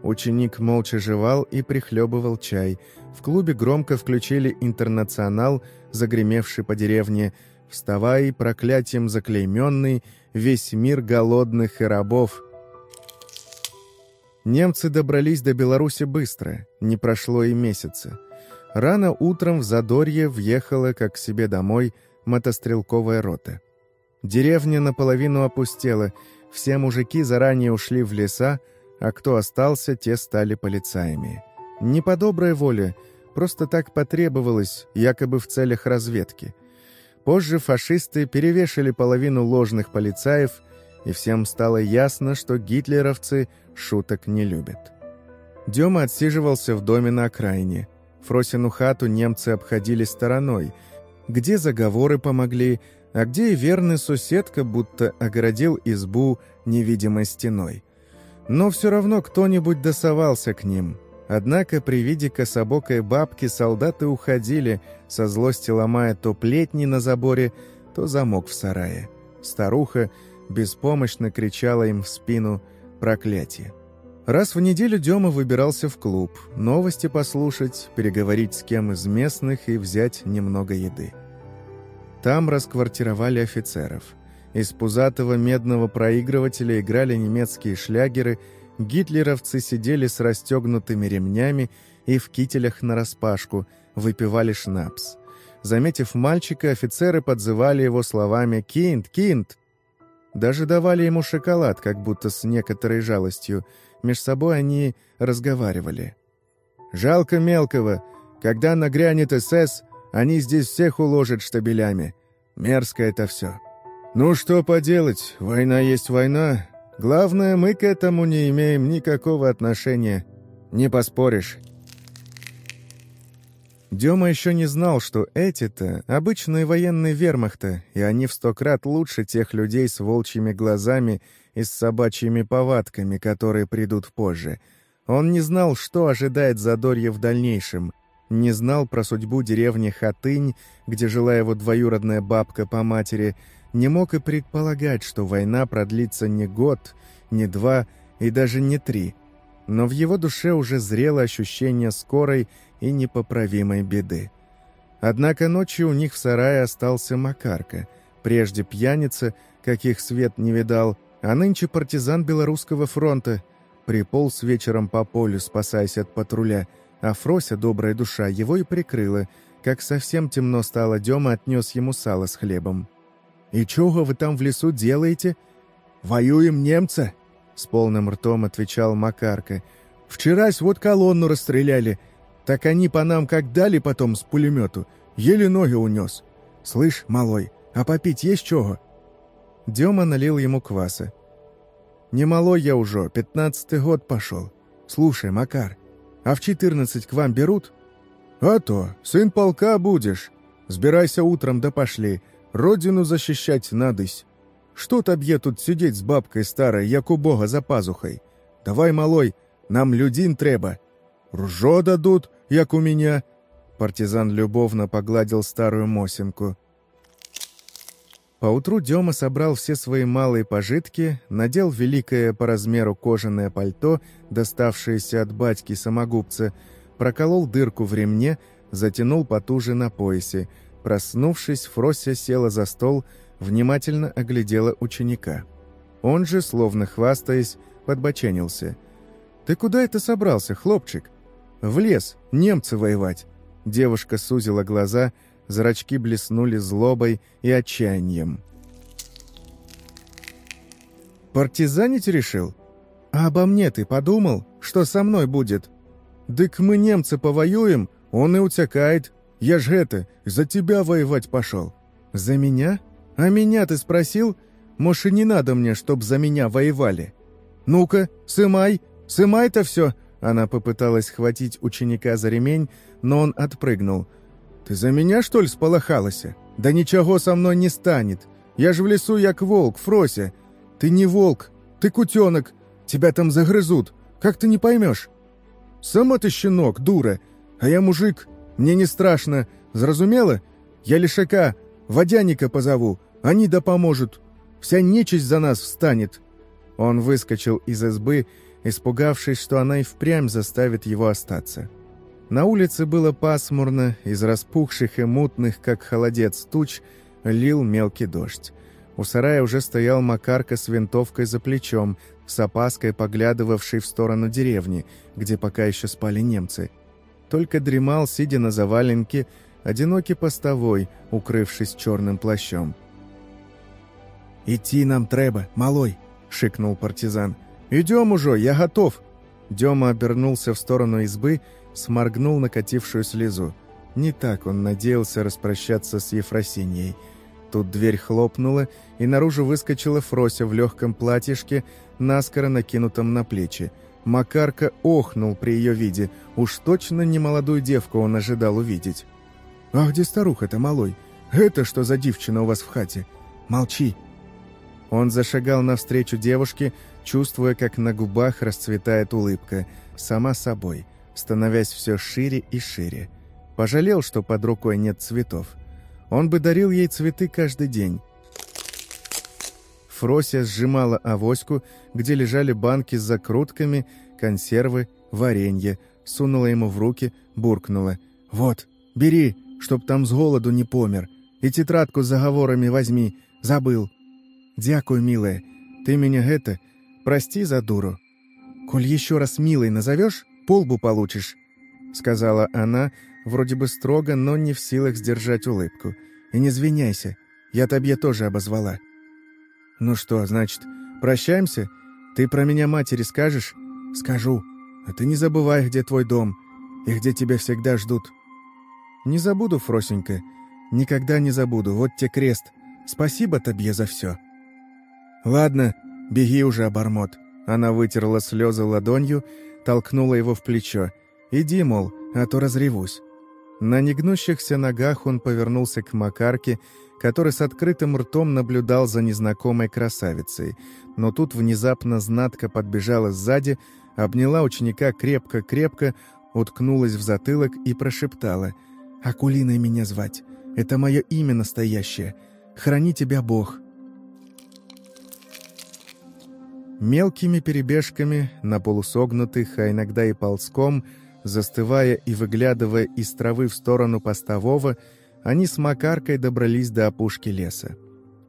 Speaker 1: Ученик молча жевал и прихлебывал чай. В клубе громко включили «Интернационал», загремевший по деревне «Вставай, проклятием заклейменный, весь мир голодных и рабов». Немцы добрались до Беларуси быстро, не прошло и месяца. Рано утром в Задорье въехала, как к себе домой, мотострелковая рота. Деревня наполовину опустела — все мужики заранее ушли в леса, а кто остался, те стали полицаями. Не по доброй воле, просто так потребовалось, якобы в целях разведки. Позже фашисты перевешали половину ложных полицаев, и всем стало ясно, что гитлеровцы шуток не любят. Дема отсиживался в доме на окраине. Фросину хату немцы обходили стороной. Где заговоры помогли, а где и верный соседка будто огородил избу невидимой стеной. Но все равно кто-нибудь досовался к ним. Однако при виде кособокой бабки солдаты уходили, со злости ломая то плетни на заборе, то замок в сарае. Старуха беспомощно кричала им в спину проклятие. Раз в неделю Дема выбирался в клуб, новости послушать, переговорить с кем из местных и взять немного еды. Там расквартировали офицеров. Из пузатого медного проигрывателя играли немецкие шлягеры, гитлеровцы сидели с расстегнутыми ремнями и в кителях нараспашку, выпивали шнапс. Заметив мальчика, офицеры подзывали его словами «Кинт! Кинт!». Даже давали ему шоколад, как будто с некоторой жалостью. Меж собой они разговаривали.
Speaker 2: Жалко мелкого. Когда нагрянет СС, они здесь всех уложат штабелями. Мерзко это все. Ну что поделать, война есть война. Главное, мы к этому не имеем никакого отношения. Не поспоришь.
Speaker 1: Дема еще не знал, что эти-то обычные военные вермахта, и они в сто крат лучше тех людей с волчьими глазами и с собачьими повадками, которые придут позже. Он не знал, что ожидает Задорье в дальнейшем, не знал про судьбу деревни Хатынь, где жила его двоюродная бабка по матери, не мог и предполагать, что война продлится не год, не два и даже не три. Но в его душе уже зрело ощущение скорой и непоправимой беды. Однако ночью у них в сарае остался Макарка, прежде пьяница, каких свет не видал, а нынче партизан Белорусского фронта, приполз вечером по полю, спасаясь от патруля, а Фрося, добрая душа, его и прикрыла. Как совсем темно стало, Дема отнес ему сало с хлебом. «И чего вы там в лесу делаете?» «Воюем немца!» — с полным ртом отвечал Макарка. «Вчерась вот колонну расстреляли, так они по нам как дали потом с пулемету, еле ноги унес. Слышь, малой, а попить есть чего?» Дема налил ему кваса. «Не малой я уже, пятнадцатый год пошел. Слушай, Макар, а в четырнадцать к вам берут?» «А то, сын полка будешь. Сбирайся утром да пошли. Родину защищать надысь. Что тебе тут сидеть с бабкой старой, як у бога за пазухой? Давай, малой, нам людин треба. Ружо дадут, як у меня». Партизан любовно погладил старую Мосинку. Поутру Дема собрал все свои малые пожитки, надел великое по размеру кожаное пальто, доставшееся от батьки-самогубца, проколол дырку в ремне, затянул потуже на поясе. Проснувшись, Фрося села за стол, внимательно оглядела ученика. Он же, словно хвастаясь, подбоченился. «Ты куда это собрался, хлопчик?» «В лес, немцы воевать!» Девушка сузила глаза, зрачки блеснули злобой и отчаянием. «Партизанить решил? А обо мне ты подумал, что со мной будет? Дык мы немцы повоюем, он и утекает. Я ж это, за тебя воевать пошел». «За меня? А меня ты спросил? Может, и не надо мне, чтоб за меня воевали? Ну-ка, сымай, сымай-то все!» Она попыталась схватить ученика за ремень, но он отпрыгнул. «Ты за меня, что ли, сполохалась? Да ничего со мной не станет. Я же в лесу, як волк, Фрося. Ты не волк, ты кутенок. Тебя там загрызут. Как ты не поймешь?» «Сама ты щенок, дура. А я мужик. Мне не страшно. Зразумела? Я лишака, водяника позову. Они да поможут. Вся нечисть за нас встанет». Он выскочил из избы испугавшись, что она и впрямь заставит его остаться. На улице было пасмурно, из распухших и мутных, как холодец туч, лил мелкий дождь. У сарая уже стоял Макарка с винтовкой за плечом, с опаской поглядывавший в сторону деревни, где пока еще спали немцы. Только дремал, сидя на заваленке, одинокий постовой, укрывшись черным плащом. «Идти нам треба, малой!» — шикнул партизан. «Идем уже, я готов!» Дема обернулся в сторону избы, сморгнул накатившую слезу. Не так он надеялся распрощаться с Ефросиньей. Тут дверь хлопнула, и наружу выскочила Фрося в легком платьишке, наскоро накинутом на плечи. Макарка охнул при ее виде. Уж точно не молодую девку он ожидал увидеть. «А где старуха-то, малой? Это что за девчина у вас в хате? Молчи!» Он зашагал навстречу девушке, чувствуя, как на губах расцветает улыбка, сама собой, становясь все шире и шире. Пожалел, что под рукой нет цветов. Он бы дарил ей цветы каждый день. Фрося сжимала авоську, где лежали банки с закрутками, консервы, варенье, сунула ему в руки, буркнула. «Вот, бери, чтоб там с голоду не помер, и тетрадку с заговорами возьми, забыл». «Дякую, милая, ты меня это, Прости за дуру. Коль еще раз милой назовешь, полбу получишь», — сказала она, вроде бы строго, но не в силах сдержать улыбку. «И не извиняйся, я тебе тоже обозвала». «Ну что, значит, прощаемся? Ты про меня матери скажешь?» «Скажу. А ты не забывай, где твой дом.
Speaker 2: и где тебя всегда ждут».
Speaker 1: «Не забуду, Фросенька, никогда не забуду, вот те крест. Спасибо тебе за все».
Speaker 2: «Ладно, беги уже, обормот».
Speaker 1: Она вытерла слезы ладонью, толкнула его в плечо. «Иди, мол, а то разревусь». На негнущихся ногах он повернулся к Макарке, который с открытым ртом наблюдал за незнакомой красавицей. Но тут внезапно знатка подбежала сзади, обняла ученика крепко-крепко, уткнулась в затылок и прошептала «Акулиной меня звать. Это мое имя настоящее. Храни тебя Бог». Мелкими перебежками, на полусогнутых, а иногда и ползком, застывая и выглядывая из травы в сторону постового, они с Макаркой добрались до опушки леса.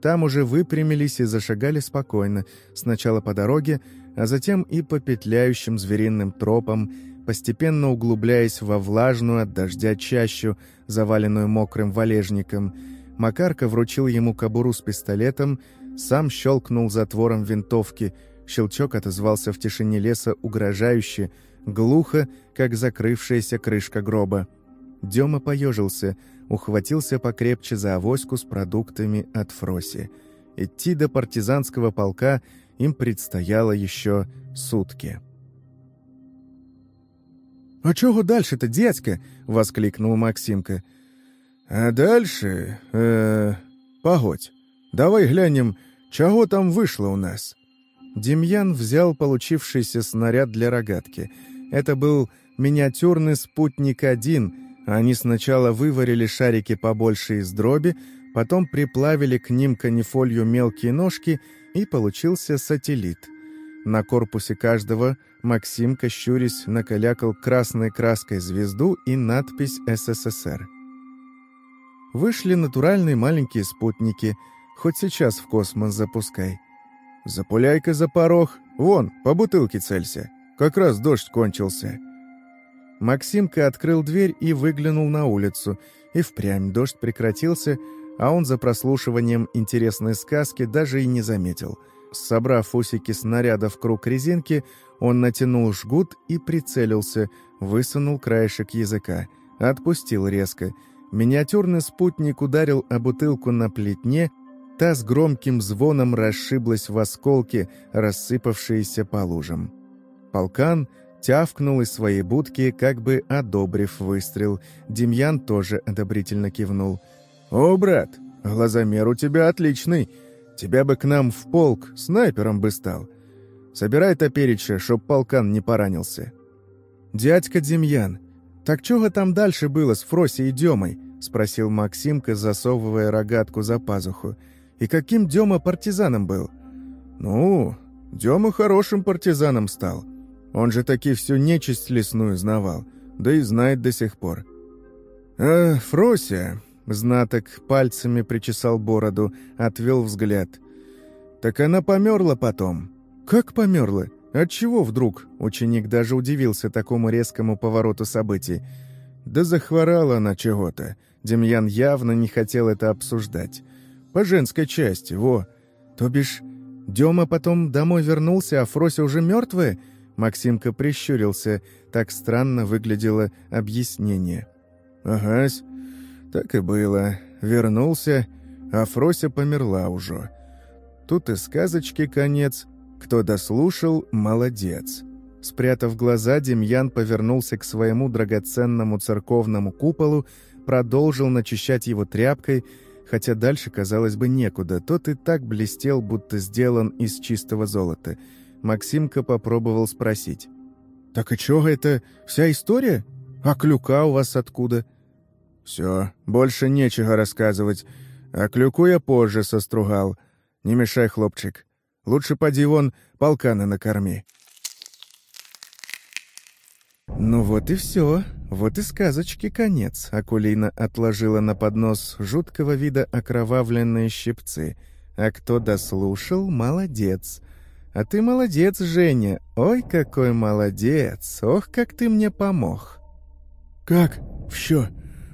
Speaker 1: Там уже выпрямились и зашагали спокойно, сначала по дороге, а затем и по петляющим звериным тропам, постепенно углубляясь во влажную от дождя чащу, заваленную мокрым валежником. Макарка вручил ему кобуру с пистолетом, сам щелкнул затвором винтовки. Щелчок отозвался в тишине леса угрожающе, глухо, как закрывшаяся крышка гроба. Дема поежился — ухватился покрепче за авоську с продуктами от Фроси. Идти до партизанского полка им предстояло еще сутки.
Speaker 2: «А чего дальше-то, дядька?» — воскликнул Максимка. «А дальше... Э, погодь, давай глянем, чего там вышло у нас».
Speaker 1: Демьян взял получившийся снаряд для рогатки. Это был миниатюрный «Спутник-1», они сначала выварили шарики побольше из дроби, потом приплавили к ним канифолью мелкие ножки, и получился сателлит. На корпусе каждого Максимка, щурясь, накалякал красной краской звезду и надпись «СССР». Вышли натуральные маленькие спутники, хоть сейчас в космос запускай.
Speaker 2: «Запуляй-ка за порог, вон, по бутылке целься, как раз дождь кончился».
Speaker 1: Максимка открыл дверь и выглянул на улицу. И впрямь дождь прекратился, а он за прослушиванием интересной сказки даже и не заметил. Собрав усики снаряда в круг резинки, он натянул жгут и прицелился, высунул краешек языка. Отпустил резко. Миниатюрный спутник ударил о бутылку на плетне, та с громким звоном расшиблась в осколки, рассыпавшиеся по лужам. Полкан — тявкнул из своей будки, как бы одобрив выстрел. Демьян тоже одобрительно кивнул.
Speaker 2: «О, брат, глазомер у тебя отличный. Тебя бы к нам в полк, снайпером бы стал. Собирай топереча, чтоб полкан не поранился».
Speaker 1: «Дядька Демьян, так чего там дальше было с Фроси и Демой?» — спросил Максимка, засовывая рогатку за пазуху. «И каким Дема партизаном был?»
Speaker 2: «Ну, Дема хорошим партизаном стал. Он же таки всю нечисть лесную знавал, да и знает до сих пор.
Speaker 1: «Э, Фрося!» — знаток пальцами причесал бороду, отвел взгляд. «Так она померла потом». «Как померла? Отчего вдруг?» Ученик даже удивился такому резкому повороту событий. «Да захворала она чего-то». Демьян явно не хотел это обсуждать. «По женской части, во. То бишь, Дема потом домой вернулся, а Фрося уже мертвая?» Максимка прищурился. Так странно выглядело объяснение.
Speaker 2: «Агась, так и было. Вернулся, а Фрося померла уже. Тут и сказочки конец. Кто дослушал, молодец».
Speaker 1: Спрятав глаза, Демьян повернулся к своему драгоценному церковному куполу, продолжил начищать его тряпкой, хотя дальше, казалось бы, некуда. Тот и так блестел, будто сделан из чистого золота — Максимка попробовал спросить. «Так и чё это? Вся история? А клюка у вас откуда?»
Speaker 2: «Все, больше нечего рассказывать. А клюку я позже состругал. Не мешай, хлопчик. Лучше поди вон полкана накорми».
Speaker 1: «Ну вот и все. Вот и сказочки конец», — Акулина отложила на поднос жуткого вида окровавленные щипцы. «А кто дослушал, молодец. А ты молодец, Женя. Ой, какой молодец. Ох, как ты мне помог.
Speaker 2: Как? Все.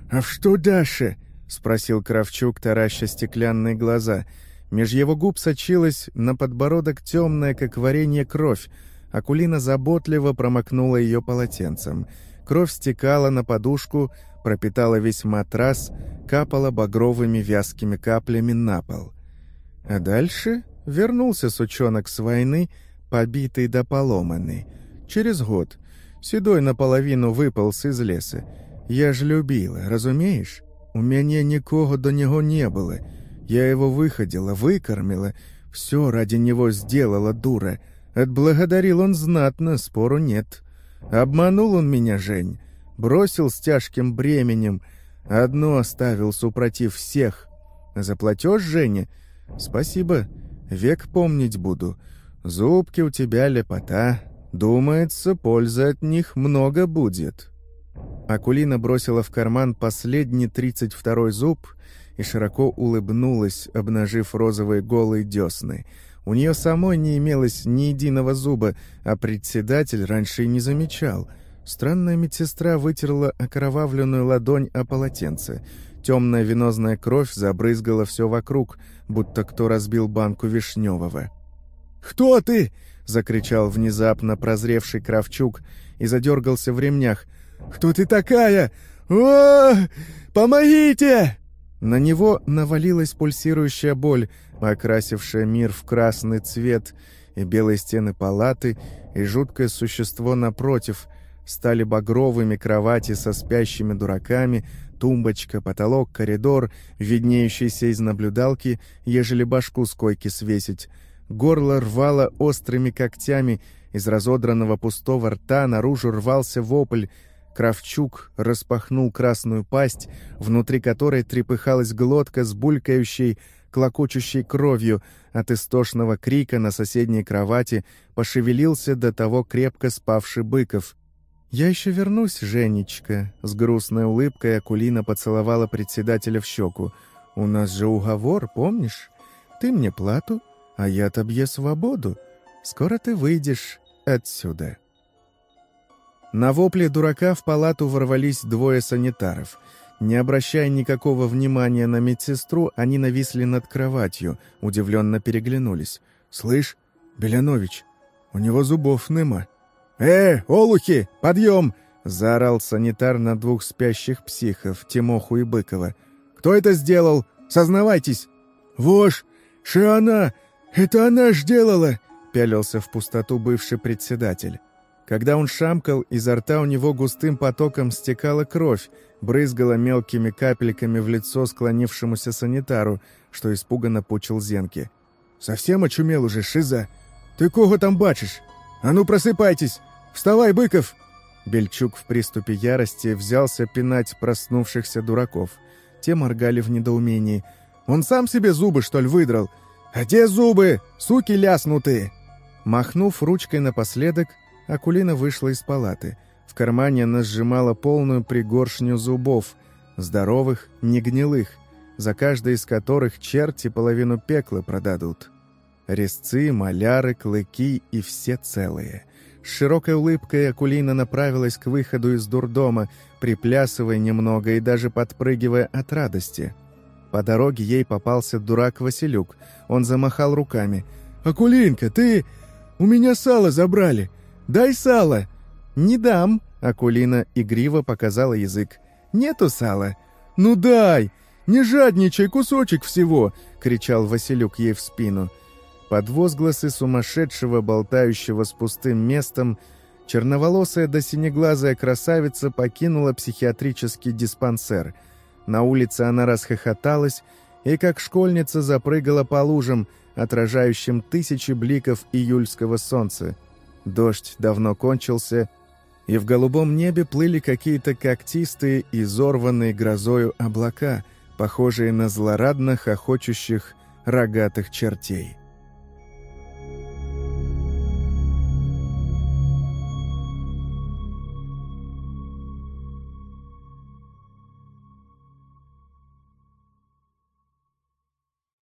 Speaker 2: А что дальше?
Speaker 1: Спросил Кравчук, тараща стеклянные глаза. Меж его губ сочилась на подбородок темная, как варенье, кровь. Акулина заботливо промокнула ее полотенцем. Кровь стекала на подушку, пропитала весь матрас, капала багровыми вязкими каплями на пол. А дальше вернулся сучонок с войны, побитый да поломанный. Через год. Седой наполовину выполз из леса. Я ж любила, разумеешь? У меня никого до него не было. Я его выходила, выкормила. Все ради него сделала, дура. Отблагодарил он знатно, спору нет. Обманул он меня, Жень. Бросил с тяжким бременем. Одно оставил, супротив всех. Заплатешь, Женя? Спасибо. Век помнить буду. Зубки у тебя лепота. Думается, пользы от них много будет». Акулина бросила в карман последний тридцать второй зуб и широко улыбнулась, обнажив розовые голые десны. У нее самой не имелось ни единого зуба, а председатель раньше и не замечал. Странная медсестра вытерла окровавленную ладонь о полотенце. Темная венозная кровь забрызгала все вокруг, будто кто разбил банку вишневого.
Speaker 2: «Кто ты?»
Speaker 1: — закричал внезапно прозревший Кравчук и задергался в ремнях.
Speaker 2: «Кто ты такая? О, помогите!»
Speaker 1: На него навалилась пульсирующая боль, окрасившая мир в красный цвет, и белые стены палаты, и жуткое существо напротив стали багровыми кровати со спящими дураками, тумбочка, потолок, коридор, виднеющийся из наблюдалки, ежели башку с койки свесить. Горло рвало острыми когтями, из разодранного пустого рта наружу рвался вопль. Кравчук распахнул красную пасть, внутри которой трепыхалась глотка с булькающей, клокочущей кровью. От истошного крика на соседней кровати пошевелился до того крепко спавший Быков. «Я еще вернусь, Женечка», — с грустной улыбкой Акулина поцеловала председателя в щеку. «У нас же уговор, помнишь? Ты мне плату, а я отобье свободу. Скоро ты выйдешь отсюда». На вопле дурака в палату ворвались двое санитаров. Не обращая никакого внимания на медсестру, они нависли над кроватью, удивленно переглянулись. «Слышь, Белянович, у него зубов нема».
Speaker 2: «Э, олухи, подъем!»
Speaker 1: — заорал санитар на двух спящих психов, Тимоху и Быкова.
Speaker 2: «Кто это сделал? Сознавайтесь!» «Вож, она? Это она ж делала!»
Speaker 1: — пялился в пустоту бывший председатель. Когда он шамкал, изо рта у него густым потоком стекала кровь, брызгала мелкими капельками в лицо склонившемуся санитару, что испуганно пучил зенки.
Speaker 2: «Совсем очумел уже, Шиза! Ты кого там бачишь? А ну просыпайтесь! Вставай, Быков!»
Speaker 1: Бельчук в приступе ярости взялся пинать проснувшихся дураков. Те моргали в недоумении.
Speaker 2: «Он сам себе зубы, что ли, выдрал? А где зубы? Суки ляснутые!»
Speaker 1: Махнув ручкой напоследок, Акулина вышла из палаты. В кармане она сжимала полную пригоршню зубов, здоровых, не гнилых, за каждой из которых черти половину пекла продадут. Резцы, маляры, клыки и все целые. С широкой улыбкой Акулина направилась к выходу из дурдома, приплясывая немного и даже подпрыгивая от радости. По дороге ей попался дурак Василюк. Он замахал руками.
Speaker 2: «Акулинка, ты... У меня сало забрали. Дай сало!»
Speaker 1: «Не дам!» — Акулина игриво показала язык. «Нету сала!»
Speaker 2: «Ну дай! Не жадничай, кусочек всего!» — кричал Василюк ей в спину.
Speaker 1: Под возгласы сумасшедшего, болтающего с пустым местом, черноволосая до синеглазая красавица покинула психиатрический диспансер. На улице она расхохоталась и, как школьница, запрыгала по лужам, отражающим тысячи бликов июльского солнца. Дождь давно кончился, и в голубом небе плыли какие-то когтистые, изорванные грозою облака, похожие на злорадно хохочущих рогатых чертей.